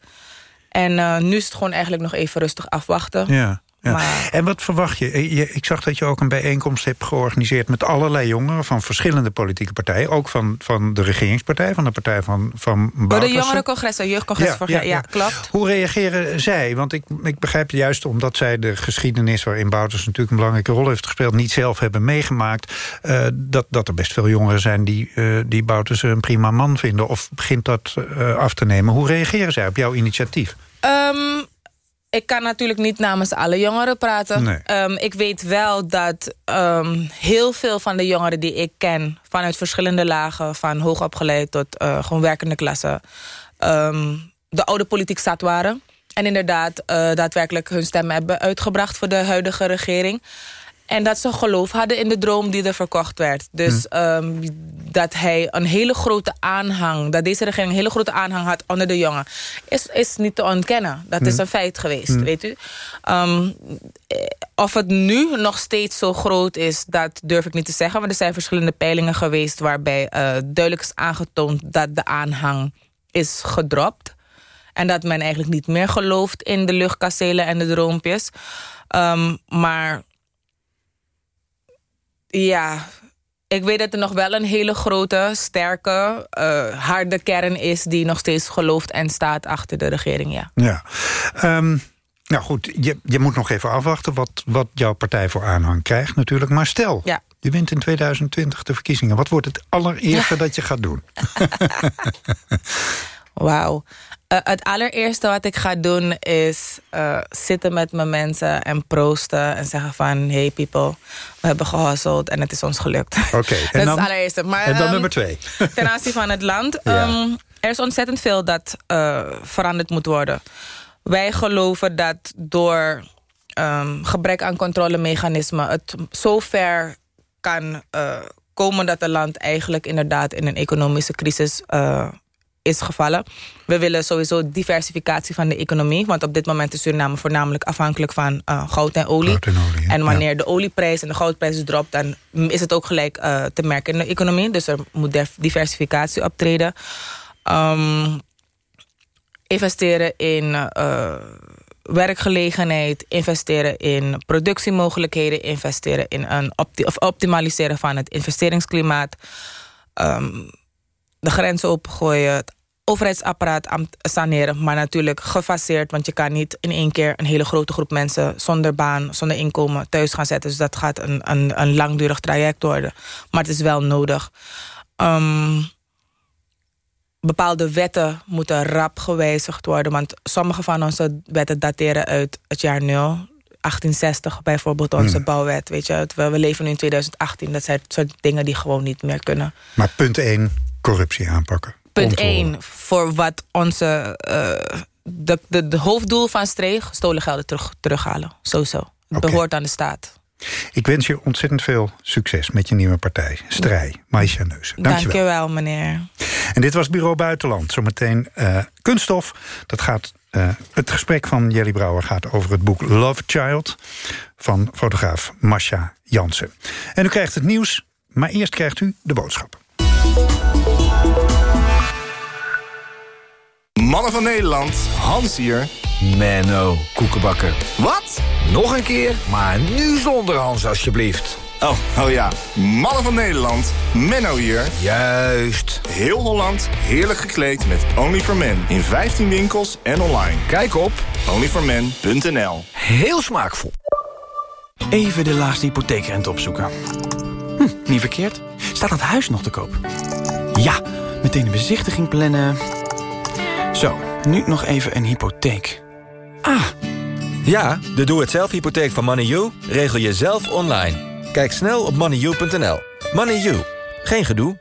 En eh, nu is het gewoon eigenlijk nog even rustig afwachten. Ja. Ja. Maar, En wat verwacht je? Eh, je? Ik zag dat je ook een bijeenkomst hebt georganiseerd... met allerlei jongeren van verschillende politieke partijen. Ook van, van de regeringspartij, van de partij van, van door de Boutersen. jongerencongres, de jeugdcongres. Ja, ja, ja, klopt. Hoe reageren zij? Want ik, ik begrijp juist omdat zij de geschiedenis... waarin Bouters natuurlijk een belangrijke rol heeft gespeeld... niet zelf hebben meegemaakt... eh, dat, dat er best veel jongeren zijn die, eh die Bouters een prima man vinden. Of begint dat af te nemen? Hoe reageren zij op jouw initiatief? Ehm, ik kan natuurlijk niet namens alle jongeren praten. Nee. Ehm, ik weet wel dat ehm, heel veel van de jongeren die ik ken... vanuit verschillende lagen, van hoogopgeleid tot eh, gewoon werkende klasse... ehm, de oude politiek zat waren. En inderdaad eh, daadwerkelijk hun stem hebben uitgebracht... voor de huidige regering. En dat ze geloof hadden in de droom die er verkocht werd. Dus ehm, dat hij een hele grote aanhang... dat deze regering een hele grote aanhang had onder de jongen... is, is niet te ontkennen. Dat is een feit geweest, weet u. Ehm, eh, of het nu nog steeds zo groot is, dat durf ik niet te zeggen. Maar er zijn verschillende peilingen geweest... waarbij eh, duidelijk is aangetoond dat de aanhang is gedropt. En dat men eigenlijk niet meer gelooft in de luchtkastelen en de droompjes. Ehm, maar ja, ik weet dat er nog wel een hele grote, sterke, eh, harde kern is... die nog steeds gelooft en staat achter de regering, ja. Ja. Ehm, nou goed, je, je moet nog even afwachten wat, wat jouw partij voor aanhang krijgt natuurlijk. Maar stel, Ja. je wint in 2020 de verkiezingen. Wat wordt het allereerste dat je gaat doen? Wauw. Eh, het allereerste wat ik ga doen is eh, zitten met mijn mensen en proosten... en zeggen van, hey people, we hebben gehasseld en het is ons gelukt. Oké, dat en is dan- het allereerste. Maar, en dan nummer twee. ten aanzien van het land. Ja. Ehm, er is ontzettend veel dat eh, veranderd moet worden. Wij geloven dat door ehm, gebrek aan controlemechanismen... het zo ver kan komen dat het land eigenlijk inderdaad... in een economische crisis is gevallen. We willen sowieso diversificatie van de economie. Want op dit moment is Suriname voornamelijk afhankelijk van eh, goud en olie. Goud en olie, ja. En wanneer de olieprijs en de goudprijs dropt... dan is het ook gelijk eh, te merken in de economie. Dus er moet diversificatie optreden. Ehm, investeren in eh, werkgelegenheid, investeren in productiemogelijkheden, investeren in een opti- of optimaliseren van het investeringsklimaat, Ehm, de grenzen opengooien, het overheidsapparaat saneren, maar natuurlijk gefaseerd, want je kan niet in één keer een hele grote groep mensen zonder baan, zonder inkomen thuis gaan zetten. Dus dat gaat een, een, een langdurig traject worden. Maar het is wel nodig. Ehm, bepaalde wetten moeten rap gewijzigd worden. Want sommige van onze wetten dateren uit het jaar 0. 1860 bijvoorbeeld, onze Hmm. bouwwet. Weet je, we, we leven nu in 2018. Dat zijn soort dingen die gewoon niet meer kunnen. Maar punt één, corruptie aanpakken. Punt Controle. 1, voor wat onze... eh, de, de, de hoofddoel van Streeg, gestolen gelden terug, terughalen. Sowieso. Het behoort aan de staat. Ik wens je ontzettend veel succes met je nieuwe partij. Strij, Maisha Neuzen. Dank Dankjewel. je wel, meneer. En dit was Bureau Buitenland. Zometeen eh kunststof. Dat gaat, eh, het gesprek van Jelly Brouwer gaat over het boek Love Child... van fotograaf Masha Jansen. En u krijgt het nieuws, maar eerst krijgt u de boodschap. Mannen van Nederland, Hans hier. Menno, koekenbakker. Wat? Nog een keer, maar nu zonder Hans alsjeblieft. Oh, oh ja. Mannen van Nederland, Menno hier. Juist. Heel Holland, heerlijk gekleed met Only for Men. In 15 winkels en online. Kijk op onlyformen.nl Heel smaakvol. Even de laagste hypotheekrente opzoeken. Hm, niet verkeerd. Staat het huis nog te koop? Ja, meteen een bezichtiging plannen. Zo, nu nog even een hypotheek. Ah, Ja, de doe-het-zelf hypotheek van MoneyU regel je zelf online. Kijk snel op moneyu.nl. MoneyU, geen gedoe.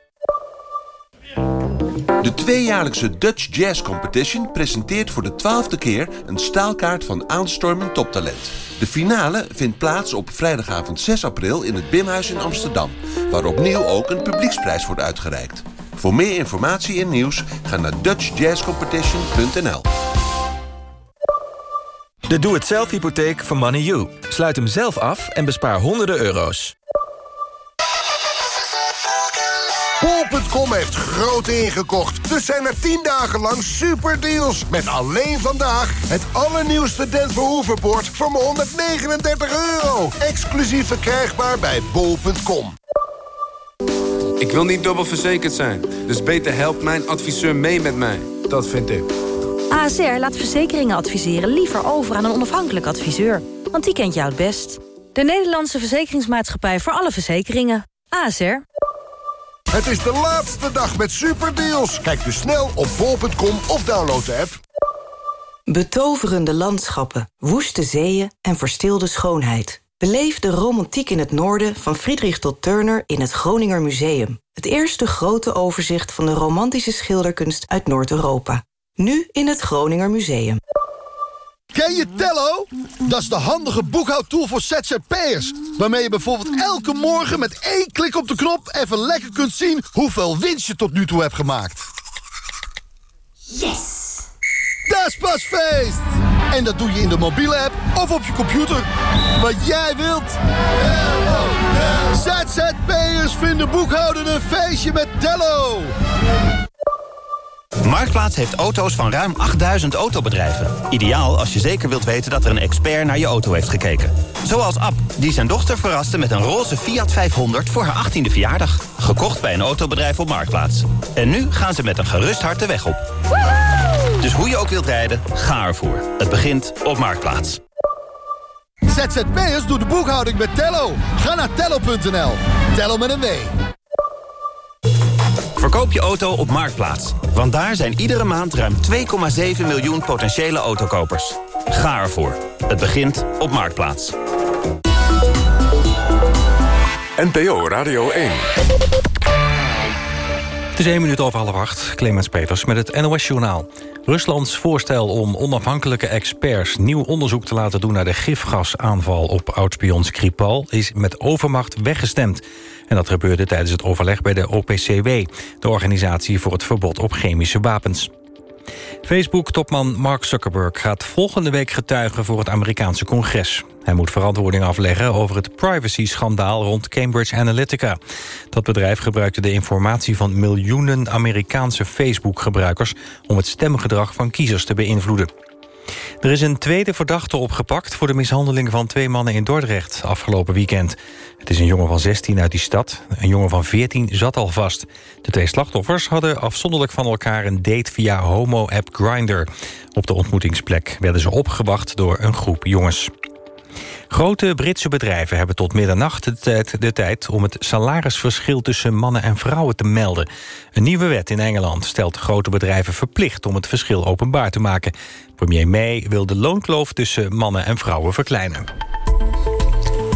De tweejaarlijkse Dutch Jazz Competition presenteert voor de twaalfde keer een staalkaart van aanstormend toptalent. De finale vindt plaats op vrijdagavond 6 april in het Bimhuis in Amsterdam, waar opnieuw ook een publieksprijs wordt uitgereikt. Voor meer informatie en nieuws ga naar dutchjazzcompetition.nl. De doe-het-zelf hypotheek van MoneyU. Sluit hem zelf af en bespaar honderden euro's. Bol.com heeft groot ingekocht. Dus zijn er 10 dagen lang superdeals. Met alleen vandaag het allernieuwste Denver Hooverboard voor maar 139 euro. Exclusief verkrijgbaar bij bol.com. Ik wil niet dubbel verzekerd zijn, dus beter helpt mijn adviseur mee met mij. Dat vind ik. ASR laat verzekeringen adviseren liever over aan een onafhankelijk adviseur. Want die kent jou het best. De Nederlandse Verzekeringsmaatschappij voor alle verzekeringen. ASR. Het is de laatste dag met superdeals. Kijk dus snel op bol.com of download de app. Betoverende landschappen, woeste zeeën en verstilde schoonheid. Beleef de romantiek in het noorden van Friedrich tot Turner in het Groninger Museum. Het eerste grote overzicht van de romantische schilderkunst uit Noord-Europa. Nu in het Groninger Museum. Ken je Tello? Dat is de handige boekhoudtool voor ZZP'ers. Waarmee je bijvoorbeeld elke morgen met één klik op de knop... even lekker kunt zien hoeveel winst je tot nu toe hebt gemaakt. Yes! Dat is pas feest! En dat doe je in de mobiele app of op je computer. Wat jij wilt. ZZP'ers vinden boekhouden een feestje met Tello. Marktplaats heeft auto's van ruim 8000 autobedrijven. Ideaal als je zeker wilt weten dat er een expert naar je auto heeft gekeken. Zoals Ab, die zijn dochter verraste met een roze Fiat 500 voor haar 18e verjaardag. Gekocht bij een autobedrijf op Marktplaats. En nu gaan ze met een gerust hart de weg op. Dus hoe je ook wilt rijden, ga ervoor. Het begint op Marktplaats. ZZP'ers doen de boekhouding met Tello. Ga naar tello.nl. Tello met een W. Verkoop je auto op Marktplaats. Want daar zijn iedere maand ruim 2,7 miljoen potentiële autokopers. Ga ervoor. Het begint op Marktplaats. NPO Radio 1. Het is één minuut over half acht. Clemens Peters met het NOS-journaal. Ruslands voorstel om onafhankelijke experts nieuw onderzoek te laten doen... naar de gifgasaanval op oudspion Skripal is met overmacht weggestemd. En dat gebeurde tijdens het overleg bij de OPCW... de Organisatie voor het Verbod op Chemische Wapens. Facebook-topman Mark Zuckerberg gaat volgende week getuigen voor het Amerikaanse congres. Hij moet verantwoording afleggen over het privacy-schandaal rond Cambridge Analytica. Dat bedrijf gebruikte de informatie van miljoenen Amerikaanse Facebook-gebruikers... om het stemgedrag van kiezers te beïnvloeden. Er is een tweede verdachte opgepakt voor de mishandeling van twee mannen in Dordrecht afgelopen weekend. Het is een jongen van 16 uit die stad. Een jongen van 14 zat al vast. De twee slachtoffers hadden afzonderlijk van elkaar een date via homo-app Grindr. Op de ontmoetingsplek werden ze opgewacht door een groep jongens. Grote Britse bedrijven hebben tot middernacht de tijd, de tijd om het salarisverschil tussen mannen en vrouwen te melden. Een nieuwe wet in Engeland stelt grote bedrijven verplicht om het verschil openbaar te maken. Premier May wil de loonkloof tussen mannen en vrouwen verkleinen.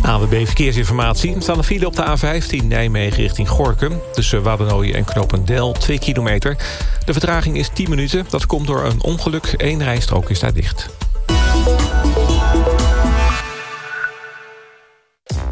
AWB Verkeersinformatie. Er staan een file op de A15 Nijmegen richting Gorkum. Tussen Waddenooien en Knopendel, 2 kilometer. De vertraging is 10 minuten. Dat komt door een ongeluk. Eén rijstrook is daar dicht.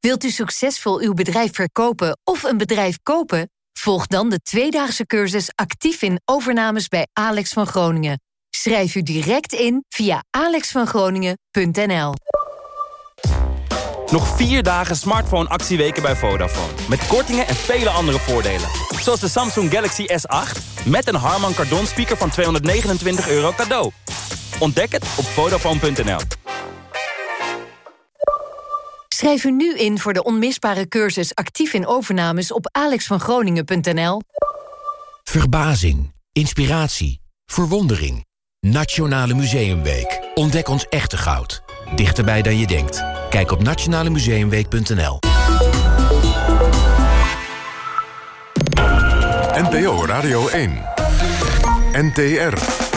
Wilt u succesvol uw bedrijf verkopen of een bedrijf kopen? Volg dan de tweedaagse cursus actief in overnames bij Alex van Groningen. Schrijf u direct in via alexvangroningen.nl. Nog vier dagen smartphone-actieweken bij Vodafone. Met kortingen en vele andere voordelen. Zoals de Samsung Galaxy S8 met een Harman Kardon speaker van 229 euro cadeau. Ontdek het op Vodafone.nl. Schrijf u nu in voor de onmisbare cursus actief in overnames op alexvangroningen.nl. Verbazing, inspiratie, verwondering. Nationale Museumweek. Ontdek ons echte goud. Dichterbij dan je denkt. Kijk op nationalemuseumweek.nl. NPO Radio 1. NTR.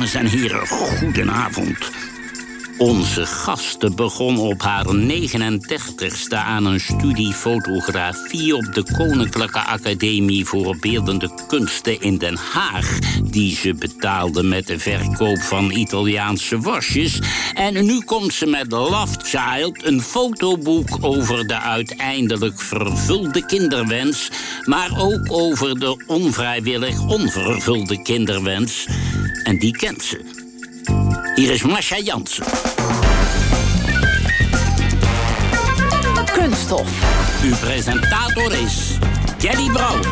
Dames en heren, goedenavond. Onze gasten begon op haar 39ste aan een studie fotografie op de Koninklijke Academie voor Beeldende Kunsten in Den Haag, die ze betaalde met de verkoop van Italiaanse wasjes. En nu komt ze met Love Child, een fotoboek over de uiteindelijk vervulde kinderwens, maar ook over de onvrijwillig onvervulde kinderwens. En die kent ze. Hier is Masha Jansen. Kunststof. Uw presentator is Jelly Brouwer.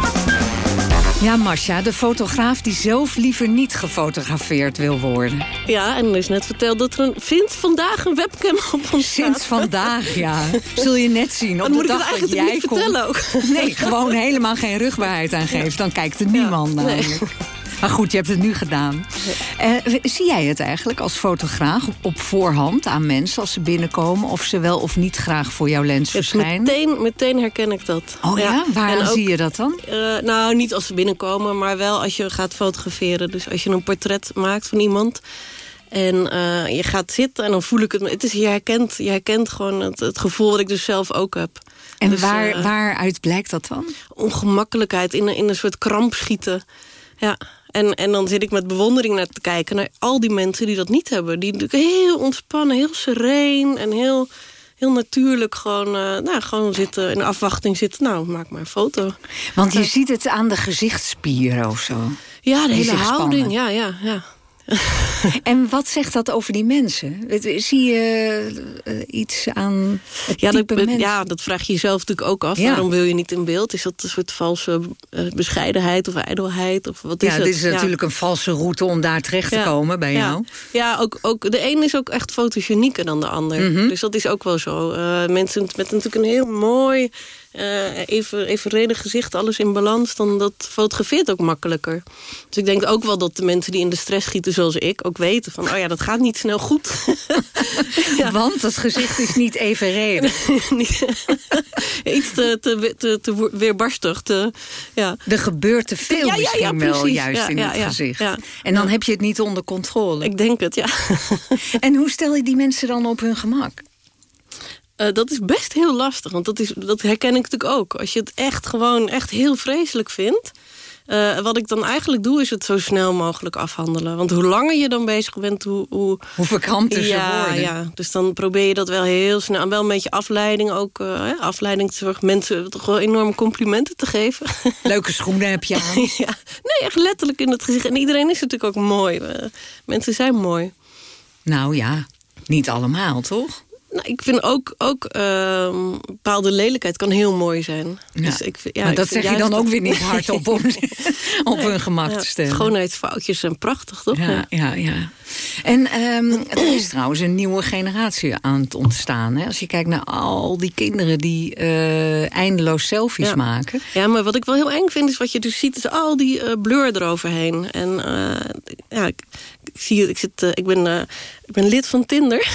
Ja, Masha, de fotograaf die zelf liever niet gefotografeerd wil worden. Ja, en er is net verteld dat er een, vindt vandaag een webcam op ons Sinds vandaag, ja. Zul je net zien. Op Dan de moet ik het dag dat eigenlijk jij niet komt. vertellen ook. Nee, gewoon helemaal geen rugbaarheid aangeeft. Dan kijkt er niemand nee. Maar goed, je hebt het nu gedaan. Eh, zie jij het eigenlijk als fotograaf op, voorhand aan mensen als ze binnenkomen... of ze wel of niet graag voor jouw lens verschijnen? Meteen, meteen herken ik dat. Oh ja? Waar ook, zie je dat dan? eh, nou, niet als ze binnenkomen, maar wel als je gaat fotograferen. Dus als je een portret maakt van iemand... En eh, je gaat zitten en dan voel ik het. Het is, je, herkent, je herkent gewoon het, het gevoel dat ik dus zelf ook heb. En Dus, waar, waaruit blijkt dat dan? ongemakkelijkheid, in een, in een soort kramp schieten. Ja, en, en dan zit ik met bewondering naar te kijken... naar al die mensen die dat niet hebben. Die natuurlijk heel ontspannen, heel sereen en heel, heel natuurlijk gewoon, eh, nou, gewoon zitten... in afwachting zitten. Nou, maak maar een foto. Want je ziet het aan de gezichtsspieren of zo. Ja, de hele houding, ja, ja, ja. En wat zegt dat over die mensen? Zie je eh, iets aan Ja dat, mens? ja, dat vraag je jezelf natuurlijk ook af. Ja. Waarom wil je niet in beeld? Is dat een soort valse eh, bescheidenheid of ijdelheid? Of wat is ja, het? dit is natuurlijk een valse route om daar terecht te komen bij jou. Ja, ook, ook, de een is ook echt fotogenieker dan de ander. Mhm. Dus dat is ook wel zo. Eh, mensen met natuurlijk een heel mooi, eh even, evenredig gezicht, alles in balans... dan dat fotografeert ook makkelijker. Dus ik denk ook wel dat de mensen die in de stress schieten zoals ik... ook weten van, oh ja, dat gaat niet snel goed. Want het gezicht is niet evenredig. Iets te, te, te, te weerbarstig. Te, ja. Er gebeurt te veel Ja, misschien wel juist in het gezicht. En dan heb je het niet onder controle. Ik denk het, ja. en hoe stel je die mensen dan op hun gemak? Eh, dat is best heel lastig, want dat, is, dat herken ik natuurlijk ook. Als je het echt gewoon echt heel vreselijk vindt... eh, wat ik dan eigenlijk doe, is het zo snel mogelijk afhandelen. Want hoe langer je dan bezig bent, hoe... Hoe, hoe verkrampter ze ja, worden. Ja, dus dan probeer je dat wel heel snel... en wel een beetje afleiding ook. eh, hè, afleiding te zorgen mensen toch wel enorme complimenten te geven. Leuke schoenen heb je aan. ja, nee, echt letterlijk in het gezicht. En iedereen is natuurlijk ook mooi. Mensen zijn mooi. Nou ja, niet allemaal, toch? Nou, ik vind ook, ook ehm, bepaalde lelijkheid kan heel mooi zijn. Ja. Dus ik, ja, maar dat zeg je dan ook weer niet hardop om op Nee, hun gemak ja, te stellen. Schoonheidsfoutjes zijn prachtig, toch? Ja, ja, ja. En ehm, er is trouwens een nieuwe generatie aan het ontstaan. Hè? Als je kijkt naar al die kinderen die eh, eindeloos selfies maken. Ja, maar wat ik wel heel eng vind, is wat je dus ziet... is al die eh, blur eroverheen. En eh, ja, zie, ik, zit, eh, ik, ben, eh, ik ben lid van Tinder.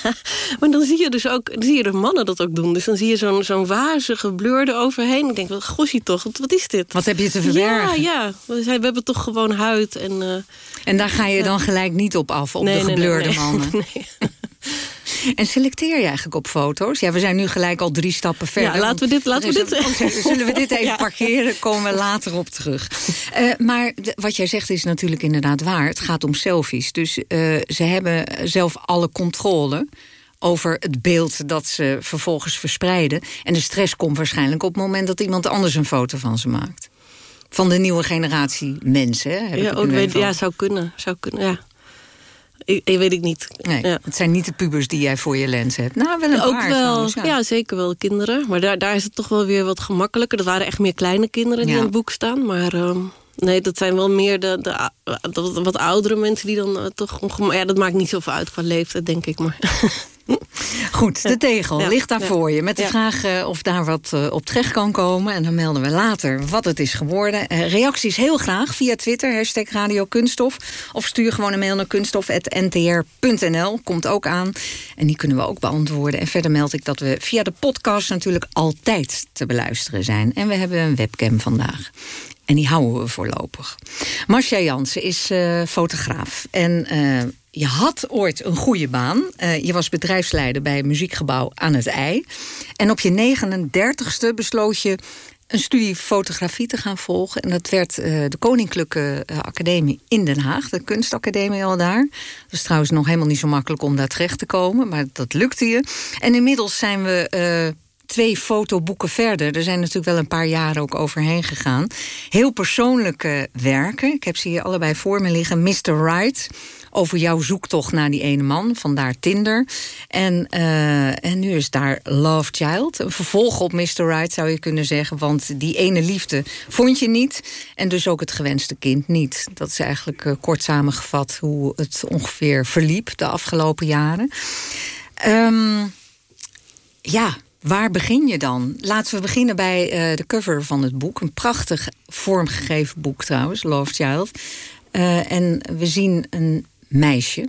maar dan zie je dus ook dan zie je de mannen dat ook doen. Dus dan zie je zo'n zo'n wazige blur eroverheen. Ik denk, wat gossie toch, wat, wat is dit? Wat heb je te verbergen? Ja, ja. We, zijn, we hebben toch gewoon huid. En, eh, En daar ga je dan gelijk niet op af, op Nee, de nee, nee, gebleurde nee. En selecteer je eigenlijk op foto's? Ja, we zijn nu gelijk al drie stappen verder. Ja, laten we dit- laten we dit- Zullen we dit even Ja. parkeren? Komen we later op terug. Eh, maar de- wat jij zegt is natuurlijk inderdaad waar. Het gaat om selfies. Dus eh, ze hebben zelf alle controle over het beeld dat ze vervolgens verspreiden. En de stress komt waarschijnlijk op het moment dat iemand anders een foto van ze maakt. Van de nieuwe generatie mensen. hè, heb ik ja, ook nu weet, ja, zou kunnen. Zou kunnen ja. Ik, ik weet ik niet. Nee, Ja. het zijn niet de pubers die jij voor je lens hebt. Nou, wel een ook paar wel, trouwens, ja. zeker wel kinderen. Maar daar, daar is het toch wel weer wat gemakkelijker. Dat waren echt meer kleine kinderen die in het boek staan. Maar ehm, nee, dat zijn wel meer de, de, wat oudere mensen die dan eh, toch... ongema- Ja, dat maakt niet zoveel uit qua leeftijd, denk ik. Maar Goed, de tegel Ja, ligt daar ja. voor je. Met de Ja. vraag eh, of daar wat eh, op terecht kan komen. En dan melden we later wat het is geworden. Eh, reacties heel graag via Twitter, hashtag Radio Kunststof. Of stuur gewoon een mail naar kunststof.ntr.nl. Komt ook aan. En die kunnen we ook beantwoorden. En verder meld ik dat we via de podcast natuurlijk altijd te beluisteren zijn. En we hebben een webcam vandaag. En die houden we voorlopig. Marcia Jansen is fotograaf. En je had ooit een goede baan. Uh, je was bedrijfsleider bij muziekgebouw aan het IJ. En op je 39ste besloot je een studie fotografie te gaan volgen. En dat werd uh, de Koninklijke uh, Academie in Den Haag. De kunstacademie al daar. Dat is trouwens nog helemaal niet zo makkelijk om daar terecht te komen. Maar dat lukte je. En inmiddels zijn we twee fotoboeken verder. Er zijn natuurlijk wel een paar jaren ook overheen gegaan. Heel persoonlijke werken. Ik heb ze hier allebei voor me liggen. Mr. Right over jouw zoektocht naar die ene man. Vandaar Tinder. En, uh, en nu is daar Love Child. Een vervolg op Mr. Right zou je kunnen zeggen. Want die ene liefde vond je niet. En dus ook het gewenste kind niet. Dat is eigenlijk uh, kort samengevat hoe het ongeveer verliep de afgelopen jaren. Um, ja, Waar begin je dan? Laten we beginnen bij uh, de cover van het boek. Een prachtig vormgegeven boek trouwens, Love Child. En we zien een meisje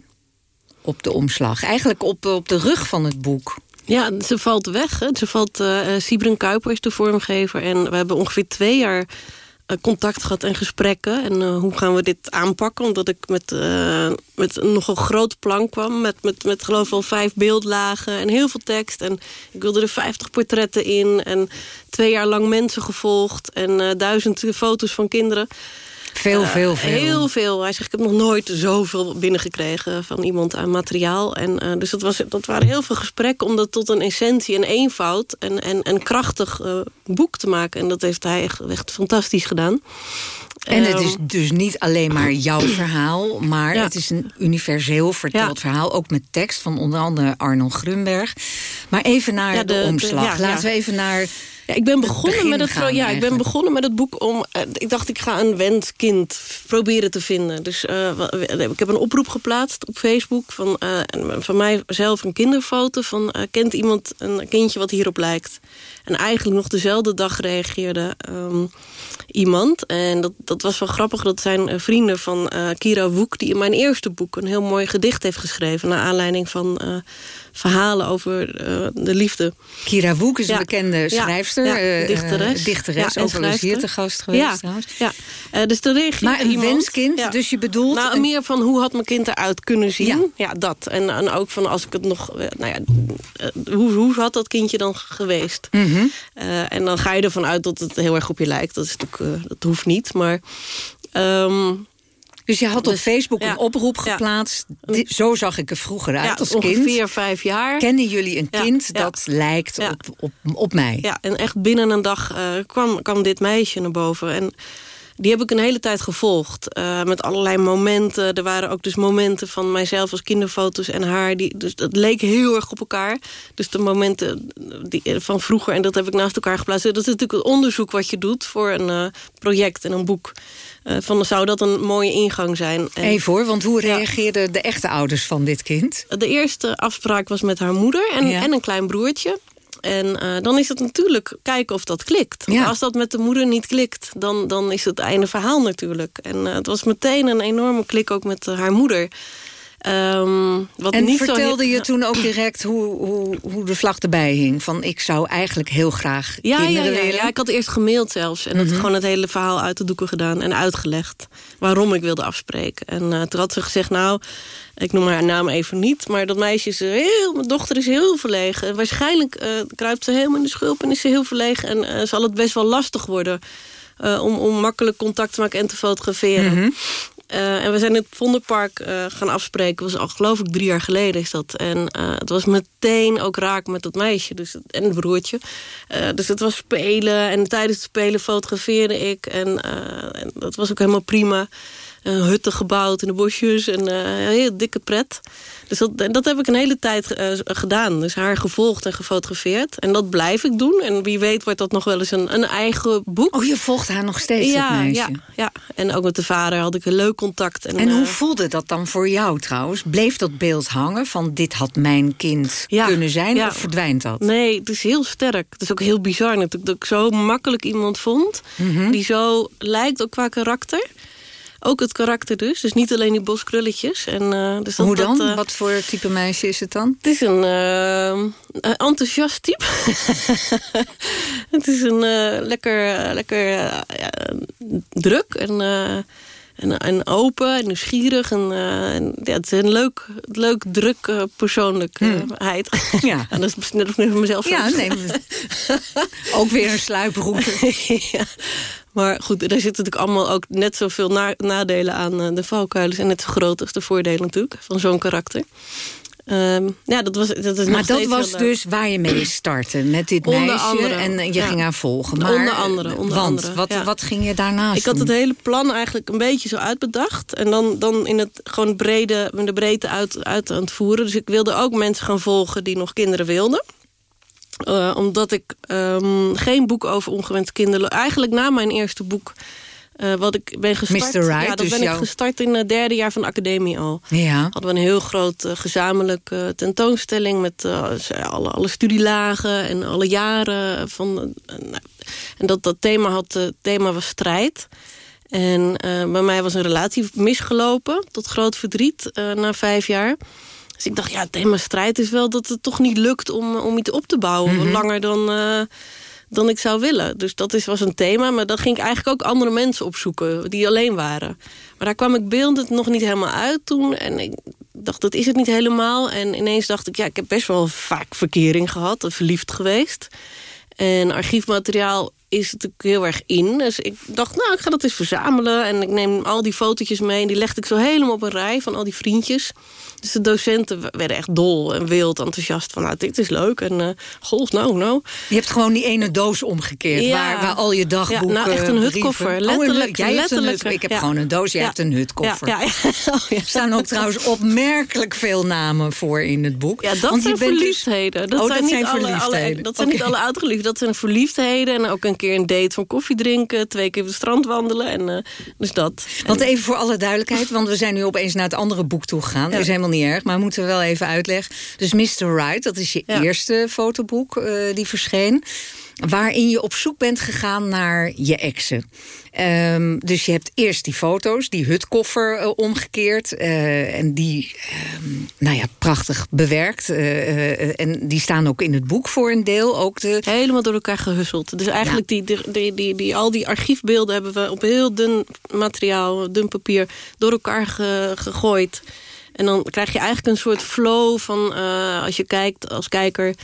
op de omslag. Eigenlijk op, op de rug van het boek. Ja, ze valt weg. Hè. Ze valt, uh, Sibren Kuiper is de vormgever. En we hebben ongeveer twee jaar uh, contact gehad en gesprekken. En uh, hoe gaan we dit aanpakken? Omdat ik met, uh, met een nogal groot plan kwam. Met, met, met geloof ik wel vijf beeldlagen en heel veel tekst. En ik wilde er vijftig portretten in. En twee jaar lang mensen gevolgd. En duizend foto's van kinderen. Veel, veel, veel. Heel veel. Hij zegt, ik heb nog nooit zoveel binnengekregen van iemand aan materiaal. En, uh, dus dat, was, dat waren heel veel gesprekken om dat tot een essentie en eenvoud... en, en, en krachtig uh, boek te maken. En dat heeft hij echt, echt fantastisch gedaan. En het is dus niet alleen maar jouw verhaal... maar ja. het is een universeel verteld ja. verhaal. Ook met tekst van onder andere Arnold Grunberg. Maar even naar ja, de, de, omslag. De, Laten we even naar... Ja, ik ben begonnen met het ja, ik ben begonnen met het boek om. Uh, ik dacht, ik ga een wenskind proberen te vinden. Dus uh, ik heb een oproep geplaatst op Facebook van, uh, van mijzelf een kinderfoto van kent iemand een kindje wat hierop lijkt. En eigenlijk nog dezelfde dag reageerde um, iemand. En dat, dat was wel grappig. Dat zijn vrienden van Kira Woek die in mijn eerste boek een heel mooi gedicht heeft geschreven naar aanleiding van verhalen over uh, de liefde. Kira Woek is ja. een bekende schrijfster. Ja, ja. Dichteres. Uh, dichteres, ja, ook eens hier te gast geweest ja. trouwens. Ja. Dus de reageerde maar een iemand, wenskind, dus je bedoelt... Nou, een... meer van hoe had mijn kind eruit kunnen zien. Ja, dat. En, en ook van als ik het nog... Nou ja, hoe, hoe had dat kindje dan geweest? Mm -hmm. en dan ga je ervan uit dat het heel erg op je lijkt. Dat, is natuurlijk, dat hoeft niet, maar... Um, dus je had op Facebook ja. een oproep geplaatst. Ja. Zo zag ik er vroeger uit als ongeveer kind. Ongeveer vijf jaar. Kennen jullie een kind dat lijkt op, op, op mij? Ja, en echt binnen een dag uh, kwam, kwam dit meisje naar boven. En die heb ik een hele tijd gevolgd. Uh, met allerlei momenten. Er waren ook dus momenten van mijzelf als kinderfoto's en haar. Die, dus dat leek heel erg op elkaar. Dus de momenten die, van vroeger. En dat heb ik naast elkaar geplaatst. Dat is natuurlijk het onderzoek wat je doet voor een uh, project en een boek. Uh, van, zou dat een mooie ingang zijn? En, Even hoor, want hoe reageerden ja. de echte ouders van dit kind? De eerste afspraak was met haar moeder en, ja. en een klein broertje. En uh, dan is het natuurlijk kijken of dat klikt. Ja. Als dat met de moeder niet klikt, dan, dan is het einde verhaal natuurlijk. En uh, het was meteen een enorme klik ook met uh, haar moeder. Um, wat en niet vertelde zo je toen ook direct hoe, hoe, hoe de vlag erbij hing? Van ik zou eigenlijk heel graag ja, kinderen ja, ja, ja, ik had eerst gemaild zelfs. En mm -hmm. het, gewoon het hele verhaal uit de doeken gedaan. En uitgelegd waarom ik wilde afspreken. En uh, toen had ze gezegd, nou, ik noem haar naam even niet. Maar dat meisje is heel, mijn dochter is heel verlegen. En waarschijnlijk uh, kruipt ze helemaal in de schulp en is ze heel verlegen. En uh, zal het best wel lastig worden... Uh, om, om makkelijk contact te maken en te fotograferen. Mhm. Mm -hmm. Uh, en we zijn in het Vondelpark uh, gaan afspreken. Was al geloof ik drie jaar geleden is dat. En uh, het was meteen ook raak met dat meisje. Dus, en het broertje. dus het was spelen. En tijdens het spelen fotografeerde ik. En, en dat was ook helemaal prima. Hutten gebouwd in de bosjes. En een heel dikke pret. Dus dat, dat heb ik een hele tijd uh, gedaan. Dus haar gevolgd en gefotografeerd. En dat blijf ik doen. En wie weet wordt dat nog wel eens een, een eigen boek. Oh, je volgt haar nog steeds, ja, dat meisje? Ja, ja, en ook met de vader had ik een leuk contact. En, en hoe voelde dat dan voor jou trouwens? Bleef dat beeld hangen van dit had mijn kind ja, kunnen zijn? Ja. Of verdwijnt dat? Nee, het is heel sterk. Het is ook heel bizar natuurlijk dat ik zo makkelijk iemand vond... Mhm. Mm -hmm. die zo lijkt ook qua karakter... Ook het karakter dus. Dus niet alleen die boskrulletjes. En, uh, dus dat, Hoe dan? Dat, uh, Wat voor type meisje is het dan? Het is een uh, enthousiast type. het is een lekker, lekker druk. En En, en open en nieuwsgierig. En, uh, en ja, het is een leuk, leuk druk uh, persoonlijkheid. Hmm. Ja. en dat is net of ik mezelf Ja, nee. ook weer een sluiproute. ja. Maar goed, daar zitten natuurlijk allemaal ook net zoveel na nadelen aan uh, de valkuilen. En net zo groot als de voordelen natuurlijk van zo'n karakter. Um, ja, dat was, dat is maar dat was dus waar je mee startte, met dit onder meisje. Andere, en je ja. ging haar volgen. Maar, onder andere. Onder want, andere, wat, ja. wat ging je daarnaast Ik had doen? het hele plan eigenlijk een beetje zo uitbedacht. En dan, dan in het gewoon brede, in de breedte uit, uit aan het voeren. Dus ik wilde ook mensen gaan volgen die nog kinderen wilden. Uh, omdat ik um, geen boek over ongewenst kinderen... Eigenlijk na mijn eerste boek... Uh, wat ik ben gestart. Mr. Right, ja, dat dus ben jou... ik gestart in het derde jaar van de academie al. Ja. Hadden we een heel groot uh, gezamenlijke tentoonstelling... met uh, alle, alle studielagen en alle jaren. Van, en dat, dat thema, had, het thema was strijd. En bij mij was een relatie misgelopen, tot groot verdriet, na vijf jaar... Dus ik dacht, ja, het thema strijd is wel dat het toch niet lukt om, om iets op te bouwen. Mm -hmm. Langer dan, dan ik zou willen. Dus dat is, was een thema. Maar dat ging ik eigenlijk ook andere mensen opzoeken die alleen waren. Maar daar kwam ik beeldend nog niet helemaal uit toen. En ik dacht, dat is het niet helemaal. En ineens dacht ik, ja, ik heb best wel vaak verkering gehad. Verliefd geweest. En archiefmateriaal is natuurlijk heel erg in. Dus ik dacht, nou, ik ga dat eens verzamelen. En ik neem al die fotootjes mee. En die legde ik zo helemaal op een rij van al die vriendjes. Dus de docenten werden echt dol en wild enthousiast. Van, nou, dit is leuk. En uh, golf, nou, nou. Je hebt gewoon die ene doos omgekeerd. Ja. Waar, waar al je dagboeken... Ja, nou, echt een hutkoffer. Letterlijk. Oh, jij letterlijk. Hebt een ik heb ja. gewoon een doos, jij hebt een hutkoffer. Ja, ja, oh, Er staan ook trouwens opmerkelijk veel namen voor in het boek. Ja, dat Want zijn bent verliefdheden. Dat oh, zijn dat niet zijn alle, verliefdheden. alle, dat zijn okay. niet alle uitgeliefd. Dat zijn verliefdheden. En ook een keer een date van koffie drinken. Twee keer op het strand wandelen. En, uh, dus dat. Want even voor alle duidelijkheid. Want we zijn nu opeens naar het andere boek toe gegaan. Dat is helemaal niet erg. Maar moeten we wel even uitleggen. Dus Mr. Right, dat is je ja. eerste fotoboek uh, die verscheen. Waarin je op zoek bent gegaan naar je exen. Um, dus je hebt eerst die foto's, die hutkoffer uh, omgekeerd. Uh, en die, um, nou ja, prachtig bewerkt. Uh, en die staan ook in het boek voor een deel. Ook de... Helemaal door elkaar gehusseld. Dus eigenlijk ja. die, die, die, die, die, al die archiefbeelden hebben we op heel dun materiaal, dun papier, door elkaar ge, gegooid. En dan krijg je eigenlijk een soort flow van, uh, als je kijkt als kijker...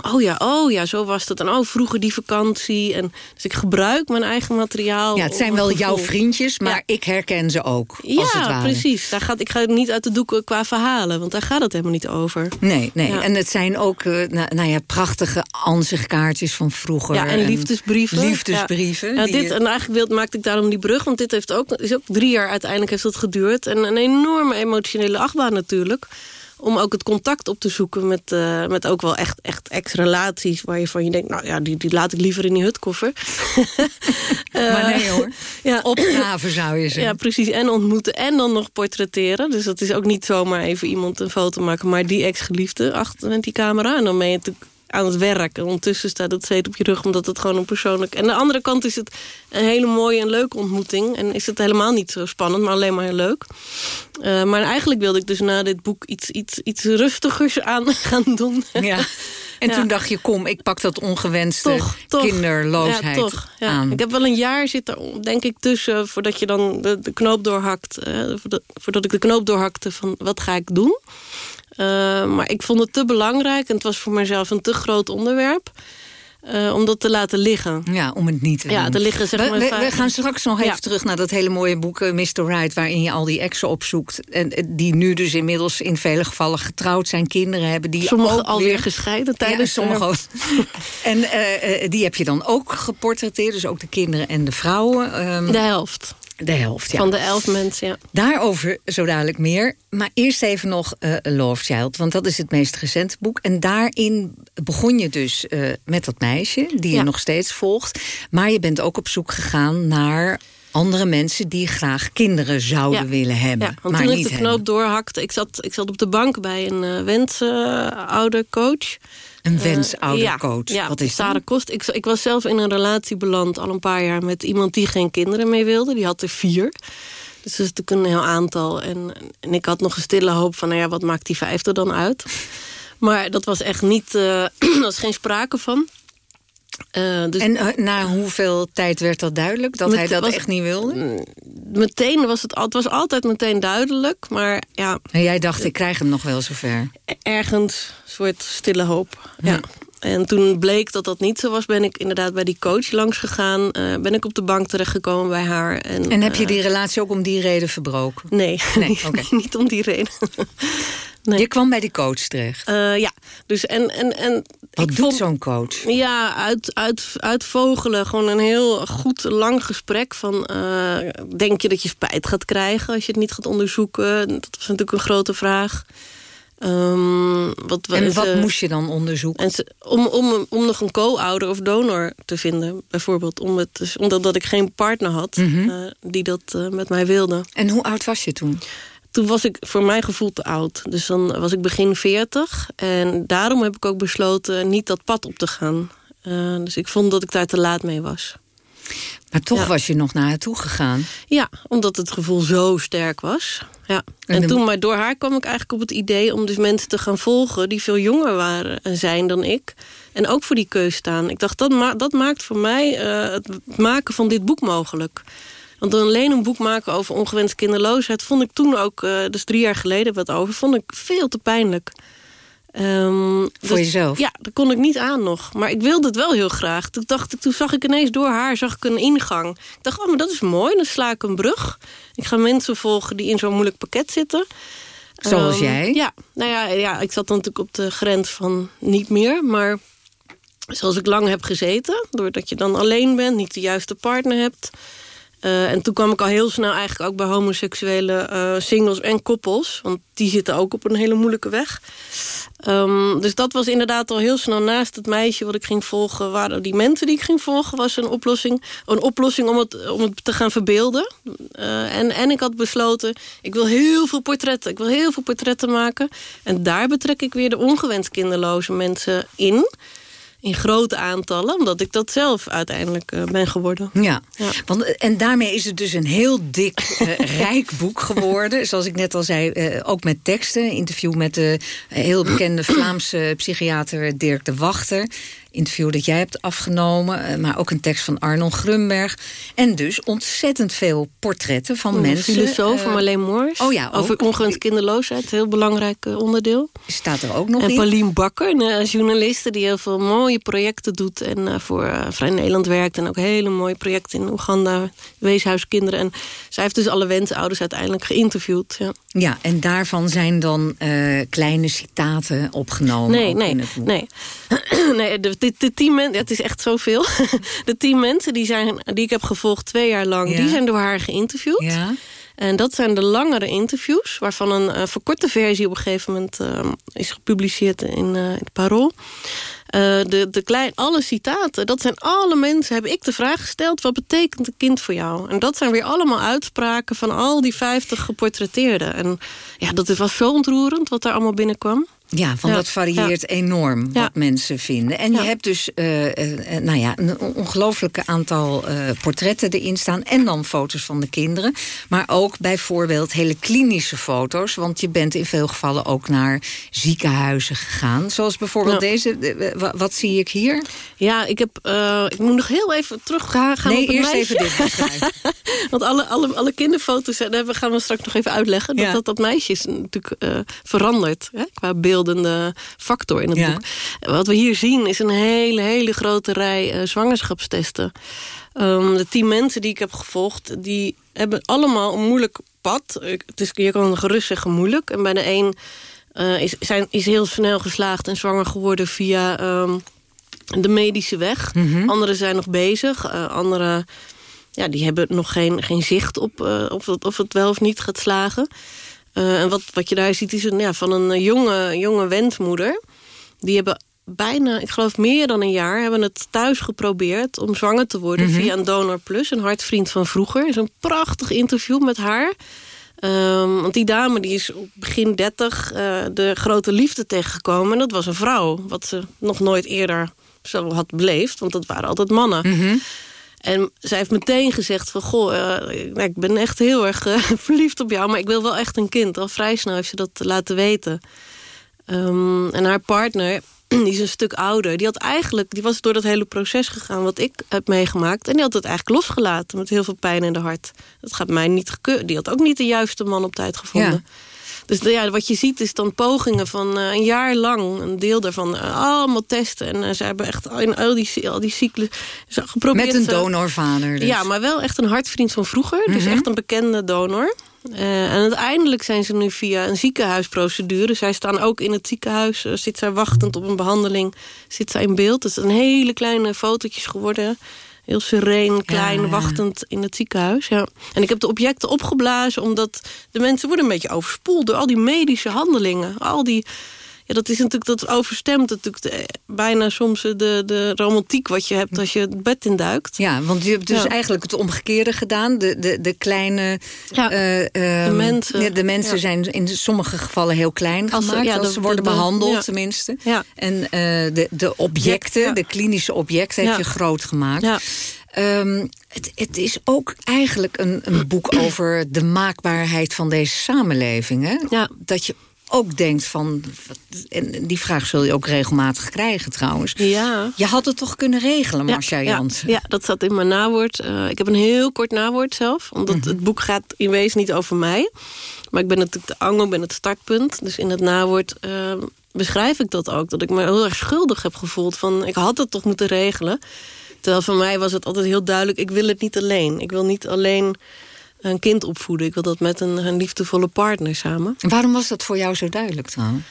van oh ja, oh ja, zo was het. En oh, vroeger die vakantie. En, dus ik gebruik mijn eigen materiaal. Ja, het zijn wel jouw vriendjes, maar ja. ik herken ze ook, ja, als het ware. precies. Daar gaat, ik ga het niet uit de doeken qua verhalen, want daar gaat het helemaal niet over. Nee, nee. Ja. En het zijn ook uh, nou, nou, ja, prachtige ansichtkaartjes van vroeger. Ja, en liefdesbrieven. En liefdesbrieven. Ja. dit, en eigenlijk maakte ik daarom die brug, want dit heeft ook, is ook drie jaar uiteindelijk heeft dat geduurd. En een enorme emotionele achtbaan natuurlijk om ook het contact op te zoeken met, uh, met ook wel echt, echt ex-relaties... waar je van je denkt, nou ja, die, die laat ik liever in die hutkoffer. uh, maar nee hoor, ja. opgraven zou je zeggen. Ja, precies. En ontmoeten en dan nog portretteren. Dus dat is ook niet zomaar even iemand een foto maken... maar die ex-geliefde achter met die camera. En dan ben je natuurlijk aan het werk. En ondertussen staat het zweet op je rug, omdat het gewoon een persoonlijk... En aan de andere kant is het een hele mooie en leuke ontmoeting. En is het helemaal niet zo spannend, maar alleen maar heel leuk. Uh, maar eigenlijk wilde ik dus na dit boek iets, iets, iets rustigers aan gaan doen. Ja. En ja. toen dacht je, kom, ik pak dat ongewenste toch, toch. kinderloosheid ja, toch, ja. aan. Ik heb wel een jaar zitten, denk ik, tussen... voordat je dan de, de knoop doorhakt... Voordat, voordat ik de knoop doorhakte van wat ga ik doen... Uh, maar ik vond het te belangrijk en het was voor mezelf een te groot onderwerp. Uh, om dat te laten liggen. Ja, om het niet te ja, doen. Te liggen, zeg maar, we, we, we, gaan straks nog even terug naar dat hele mooie boek uh, Mr. Right... waarin je al die exen opzoekt. En die nu dus inmiddels in vele gevallen getrouwd zijn. Kinderen hebben die Sommigen ook alweer weer... gescheiden tijdens... Ja, sommige En uh, die heb je dan ook geportretteerd. Dus ook de kinderen en de vrouwen. Um, de helft. De helft, ja. Van de elf mensen, ja. Daarover zo dadelijk meer. Maar eerst even nog uh, Love Child, want dat is het meest recente boek. En daarin begon je dus uh, met dat meisje, die ja. je nog steeds volgt. Maar je bent ook op zoek gegaan naar andere mensen die graag kinderen zouden ja. willen hebben. Ja, want maar toen ik de knoop doorhakte... Ik zat, ik zat op de bank bij een uh, wensoudercoach... Een wensoudercoach, uh, ja, wat is Sarah? Kost. Ik, ik was zelf in een relatie beland al een paar jaar... met iemand die geen kinderen meer wilde. Die had er vier. Dus dat is natuurlijk een heel aantal. En, en ik had nog een stille hoop van... nou ja, wat maakt die vijfde dan uit? Maar dat was echt niet... Uh, er was geen sprake van. Dus en uh, na hoeveel tijd werd dat duidelijk? Dat hij dat echt niet wilde? meteen was het, was altijd meteen duidelijk. Maar ja, En jij dacht, ik krijg hem nog wel zover. ergens een soort stille hoop. Ja. En toen bleek dat dat niet zo was, ben ik inderdaad bij die coach langs gegaan. eh, ben ik op de bank terechtgekomen bij haar. En, En heb je eh, die relatie ook om die reden verbroken? Nee, Nee, niet om die reden. Je kwam bij die coach terecht. Eh, ja, dus en... en, en Wat ik doet zo'n coach? Ja, uit, uit, uitvogelen. Gewoon een heel goed, lang gesprek van... eh, denk je dat je spijt gaat krijgen als je het niet gaat onderzoeken? Dat was natuurlijk een grote vraag. Ehm, wat, En wat ze- moest je dan onderzoeken? En ze, om, om, om nog een co-ouder of donor te vinden, bijvoorbeeld. Om het, omdat dat ik geen partner had Mhm. eh, die dat met mij wilde. En hoe oud was je toen? Toen was ik voor mijn gevoel te oud. Dus dan was ik begin 40. En daarom heb ik ook besloten niet dat pad op te gaan. Eh, dus ik vond dat ik daar te laat mee was. Maar toch Ja. was je nog naar haar toe gegaan. Ja, omdat het gevoel zo sterk was. Ja. En toen, maar door haar kwam ik eigenlijk op het idee... om dus mensen te gaan volgen die veel jonger waren en zijn dan ik. En ook voor die keus staan. Ik dacht, dat, ma dat maakt voor mij eh, het maken van dit boek mogelijk. Want alleen een boek maken over ongewenste kinderloosheid... vond ik toen ook, eh, dus drie jaar geleden wat over... vond ik veel te pijnlijk. Ehm, Voor jezelf? Ja, daar kon ik niet aan nog. Maar ik wilde het wel heel graag. Toen, dacht ik, toen zag ik ineens door haar zag ik een ingang. Ik dacht, oh, maar dat is mooi. Dan sla ik een brug. Ik ga mensen volgen die in zo'n moeilijk pakket zitten. Zoals Ehm, jij? Ja, nou ja, ja, ik zat dan natuurlijk op de grens van niet meer. Maar zoals ik lang heb gezeten. Doordat je dan alleen bent, niet de juiste partner hebt. Eh, en toen kwam ik al heel snel eigenlijk ook bij homoseksuele eh, singles en koppels. Want die zitten ook op een hele moeilijke weg. Ehm, dus dat was inderdaad al heel snel naast het meisje wat ik ging volgen. Waren die mensen die ik ging volgen, was een oplossing. Een oplossing om het, om het te gaan verbeelden. Eh, en, en ik had besloten, ik wil heel veel portretten. Ik wil heel veel portretten maken. En daar betrek ik weer de ongewenst kinderloze mensen in. In grote aantallen, omdat ik dat zelf uiteindelijk eh, ben geworden. Ja, Want, eh, en daarmee is het dus een heel dik, eh, rijk boek geworden. Zoals ik net al zei, eh, ook met teksten. Interview met de heel bekende Vlaamse psychiater Dirk de Wachter. Interview dat jij hebt afgenomen. eh, maar ook een tekst van Arnold Grunberg. En dus ontzettend veel portretten van mensen. filosoof, eh, Marleen Moors. Oh ja, Over ongewenst kinderloosheid, heel belangrijk eh, onderdeel. Staat er ook nog en in. Paulien Bakker, een journaliste die heel veel mooie projecten doet... en voor Vrij Nederland werkt en ook hele mooie projecten in Oeganda... weeshuiskinderen. En zij heeft dus alle wensouders uiteindelijk geïnterviewd. Ja. Ja, en daarvan zijn dan kleine citaten opgenomen. Nee, nee, in het boek. nee. nee de, de, de tien mensen, het is echt zoveel. de tien mensen die, zijn, die ik heb gevolgd twee jaar lang... Ja. die zijn door haar geïnterviewd. Ja. En dat zijn de langere interviews... waarvan een eh, verkorte versie op een gegeven moment eh, is gepubliceerd in, eh, in het Parool. Eh, de, de klein, alle citaten, dat zijn alle mensen... heb ik de vraag gesteld, wat betekent een kind voor jou? En dat zijn weer allemaal uitspraken van al die 50 geportretteerden. En ja, dat was zo ontroerend wat daar allemaal binnenkwam. Ja, want Ja, dat varieert enorm Ja. wat mensen vinden. En je hebt dus eh, eh, eh, nou ja, een on- ongelooflijke aantal portretten erin staan... en dan foto's van de kinderen. Maar ook bijvoorbeeld hele klinische foto's. Want je bent in veel gevallen ook naar ziekenhuizen gegaan. Zoals bijvoorbeeld deze. wa- Wat zie ik hier? Ja, ik, heb, ik moet nog heel even terug gaan Nee, op eerst meisje. even dit. Want alle, alle, alle kinderfoto's daar gaan we straks nog even uitleggen. Dat dat, dat meisje is natuurlijk veranderd hè, qua factor in het Ja. boek. Wat we hier zien is een hele, hele grote rij eh, zwangerschapstesten. Ehm, de tien mensen die ik heb gevolgd, die hebben allemaal een moeilijk pad. Het is, je kan gerust zeggen moeilijk. En bij de een eh, is, zijn, is heel snel geslaagd en zwanger geworden via... ehm, de medische weg. Anderen zijn nog bezig. Uh, anderen ja, die hebben nog geen, geen zicht op uh, of, het, of het wel of niet gaat slagen. Uh, en wat, wat je daar ziet is een, ja, van een jonge, jonge wensmoeder. Die hebben bijna, ik geloof meer dan een jaar... hebben het thuis geprobeerd om zwanger te worden... Mhm. via een Donor Plus, een hartvriend van vroeger. is een prachtig interview met haar... Um, want die dame die is op begin 30 uh, de grote liefde tegengekomen. En dat was een vrouw, wat ze nog nooit eerder zo had beleefd. Want dat waren altijd mannen. Mm -hmm. En zij heeft meteen gezegd van... goh, uh, ik ben echt heel erg uh, verliefd op jou... maar ik wil wel echt een kind. Al vrij snel heeft ze dat laten weten. Um, en haar partner die is een stuk ouder. Die had eigenlijk, die was door dat hele proces gegaan wat ik heb meegemaakt. En die had het eigenlijk losgelaten met heel veel pijn in de hart. Dat gaat mij niet. Die had ook niet de juiste man op tijd gevonden. Dus ja, wat je ziet is dan pogingen van uh, een jaar lang. Een deel daarvan uh, allemaal testen. En uh, ze hebben echt in al die, al die cyclus geprobeerd... Met een donorvader dus. Ja, maar wel echt een hartvriend van vroeger. Mm -hmm. Dus echt een bekende donor. en uiteindelijk zijn ze nu via een ziekenhuisprocedure... zij staan ook in het ziekenhuis, zit zij wachtend op een behandeling... zit zij in beeld. Het is een hele kleine fotootjes geworden... Heel sereen, klein, ja, ja. wachtend in het ziekenhuis. Ja. En ik heb de objecten opgeblazen omdat de mensen worden een beetje overspoeld... door al die medische handelingen. Al die, ja, dat is natuurlijk dat overstemt natuurlijk de, bijna soms de, de romantiek wat je hebt als je het bed induikt. Ja, want je hebt dus ja. eigenlijk het omgekeerde gedaan. De, de, de kleine ja, uh, uh, de mensen, de mensen zijn in sommige gevallen heel klein Als ze- gemaakt. ja, als de- ze worden de- de- behandeld tenminste. Ja. En uh, de, de objecten, de klinische objecten heb je groot gemaakt. Ja. Ehm, het, het is ook eigenlijk een, een boek over de maakbaarheid van deze samenleving. Hè? Dat je ook denkt van... En die vraag zul je ook regelmatig krijgen trouwens. Ja. Je had het toch kunnen regelen, Marcia ja, Jansen? Ja, dat zat in mijn nawoord. Eh, ik heb een heel kort nawoord zelf. Omdat Mhm. het boek gaat in wezen niet over mij. Maar ik ben natuurlijk de angel, ben het startpunt. Dus in het nawoord eh, beschrijf ik dat ook. Dat ik me heel erg schuldig heb gevoeld. Van, ik had het toch moeten regelen. Terwijl voor mij was het altijd heel duidelijk... ik wil het niet alleen. Ik wil niet alleen een kind opvoeden. Ik wil dat met een, een liefdevolle partner samen. En Waarom was dat voor jou zo duidelijk trouwens?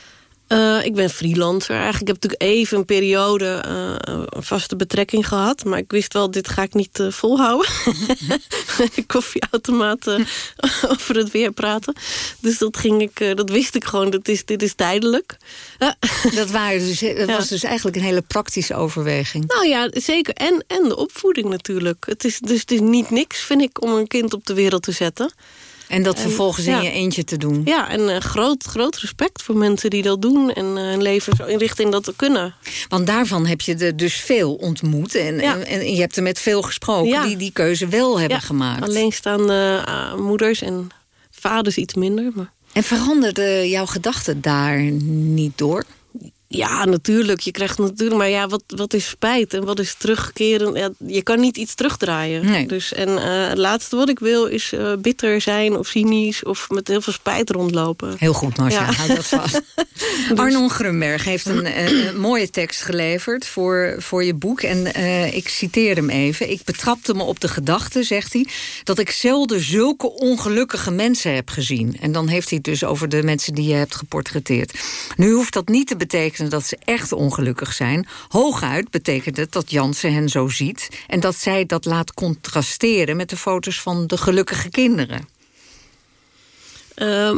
Eh, ik ben freelancer. Eigenlijk heb ik natuurlijk even een periode eh, een vaste betrekking gehad. Maar ik wist wel, dit ga ik niet eh, volhouden. de koffieautomaat over het weer praten. Dus dat, ging ik, dat wist ik gewoon. Dat is, dit is tijdelijk. Dat, waren dus, dat was dus eigenlijk een hele praktische overweging. Nou ja, zeker. En, en de opvoeding natuurlijk. Het is, dus het is niet niks, vind ik, om een kind op de wereld te zetten. En dat vervolgens in ja. je eentje te doen. Ja, en eh, groot, groot respect voor mensen die dat doen... en eh, hun leven zo in dat te kunnen. Want daarvan heb je er dus veel ontmoet. En, Ja. en, en je hebt er met veel gesproken Ja. die die keuze wel hebben gemaakt. Alleenstaande eh, moeders en vaders iets minder. Maar... En veranderde jouw gedachten daar niet door? Ja, natuurlijk. Je krijgt natuurlijk... Maar ja, wat, wat is spijt en wat is terugkeren? Ja, je kan niet iets terugdraaien. Nee. Dus, en eh, het laatste wat ik wil is eh, bitter zijn of cynisch... of met heel veel spijt rondlopen. Heel goed, Marcia, Ja. hou dat vast. Arnon Grunberg heeft een, eh, een mooie tekst geleverd voor, voor je boek. En ik citeer hem even. Ik betrapte me op de gedachte, zegt hij... dat ik zelden zulke ongelukkige mensen heb gezien. En dan heeft hij het dus over de mensen die je hebt geportretteerd. Nu hoeft dat niet te betekenen dat ze echt ongelukkig zijn. Hooguit betekent het dat Jansen hen zo ziet... en dat zij dat laat contrasteren met de foto's van de gelukkige kinderen. Ehm,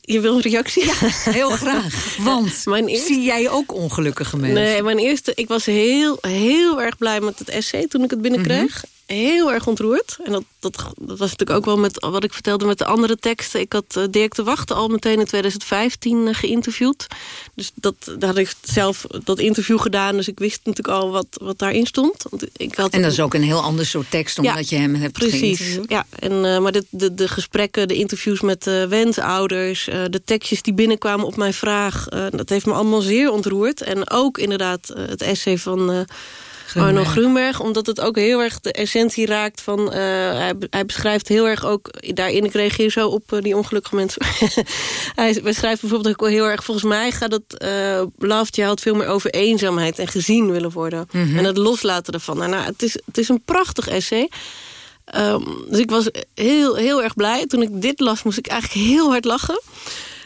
je- wil een reactie? Ja, heel graag. Want Mijn eerste- zie jij ook ongelukkige mensen? Nee, mijn eerste... Ik was heel, heel erg blij met het essay toen ik het binnenkreeg. Mhm. Heel erg ontroerd. En dat, dat, dat was natuurlijk ook wel met wat ik vertelde met de andere teksten. Ik had eh, Dirk de Wachten al meteen in 2015 eh, geïnterviewd. Dus dat, daar had ik zelf dat interview gedaan. Dus ik wist natuurlijk al wat, wat daarin stond. Want ik had En dat is ook een heel ander soort tekst... omdat je hem hebt Precies, ja. En, eh, maar de, de, de gesprekken, de interviews met de wensouders... de tekstjes die binnenkwamen op mijn vraag... dat heeft me allemaal zeer ontroerd. En ook inderdaad het essay van... Arno Grunberg, omdat het ook heel erg de essentie raakt van... eh, hij, hij beschrijft heel erg ook, daarin, ik reageer zo op eh, die ongelukkige mensen. hij beschrijft bijvoorbeeld ook heel erg, volgens mij gaat het uh, Love Child veel meer over eenzaamheid en gezien willen worden. Mhm. En het loslaten ervan. Nou, nou, het, is, het is een prachtig essay. Um, dus ik was heel, heel erg blij. Toen ik dit las, moest ik eigenlijk heel hard lachen.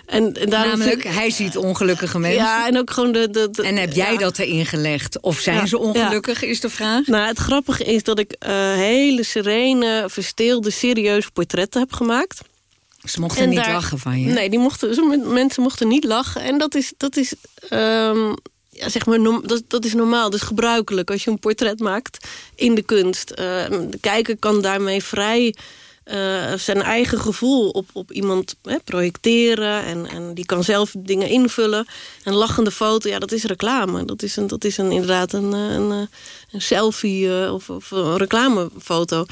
En, en daarom Namelijk, hij ziet ongelukkige mensen. Ja, en ook gewoon de... de, de- En heb jij ja. dat erin gelegd? Of zijn Ja, ze ja. ongelukkig, is de vraag? Nou, het grappige is dat ik eh, hele serene, versteelde, serieuze portretten heb gemaakt. Ze mochten En niet daar- lachen van je. Nee, die mochten, ze- mensen mochten niet lachen. En dat is, dat is, ehm, ja, zeg maar, dat, dat is normaal. Dat is gebruikelijk als je een portret maakt in de kunst. Ehm, de kijker kan daarmee vrij eh, zijn eigen gevoel op, op iemand hè, projecteren. En, en die kan zelf dingen invullen. Een lachende foto, ja, dat is reclame. Dat is, een, dat is een, inderdaad een, eh, een, eh, een selfie of, of een reclamefoto.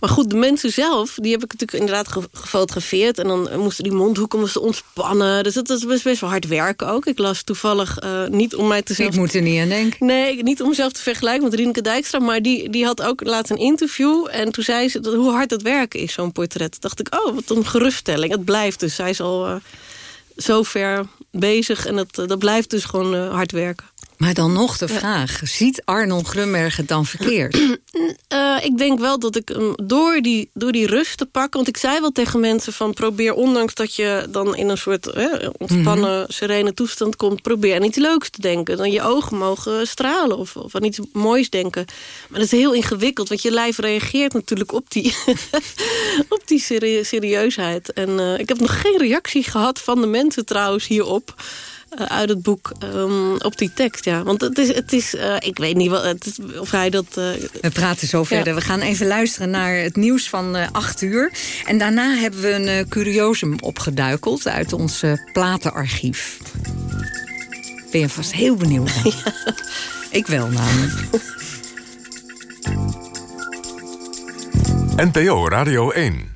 Maar goed, de mensen zelf, die heb ik natuurlijk inderdaad ge- gefotografeerd. En dan moesten die mondhoeken moesten ontspannen. Dus dat is best, wel hard werken ook. Ik las toevallig eh, niet om mij te zelf... Ik moet er niet aan denken. Nee, niet om mezelf te vergelijken met Rienke Dijkstra. Maar die, die had ook laatst een interview. En toen zei ze dat, hoe hard het werken is, zo'n portret. Toen dacht ik, oh, wat een geruststelling. Het blijft dus. Zij is al eh, zo ver bezig. En dat, eh, dat blijft dus gewoon hard werken. Maar dan nog de vraag, ziet Arnold Grunberg het dan verkeerd? Eh, ik denk wel dat ik hem door die, door die rust te pakken... want ik zei wel tegen mensen van probeer... ondanks dat je dan in een soort eh, ontspannen, serene toestand komt... probeer aan iets leuks te denken. Dan je ogen mogen stralen of, of aan iets moois denken. Maar dat is heel ingewikkeld, want je lijf reageert natuurlijk op die, op die serie- serieusheid. En eh, ik heb nog geen reactie gehad van de mensen trouwens hierop... eh, uit het boek ehm, op die tekst, ja. Want het is, het is eh, ik weet niet wat, het is, of hij dat... eh, We praten zo verder. We gaan even luisteren naar het nieuws van eh 8 uur. En daarna hebben we een curiosum opgeduikeld uit ons platenarchief. Ben je vast heel benieuwd naar? Ik wel namelijk. NPO Radio 1.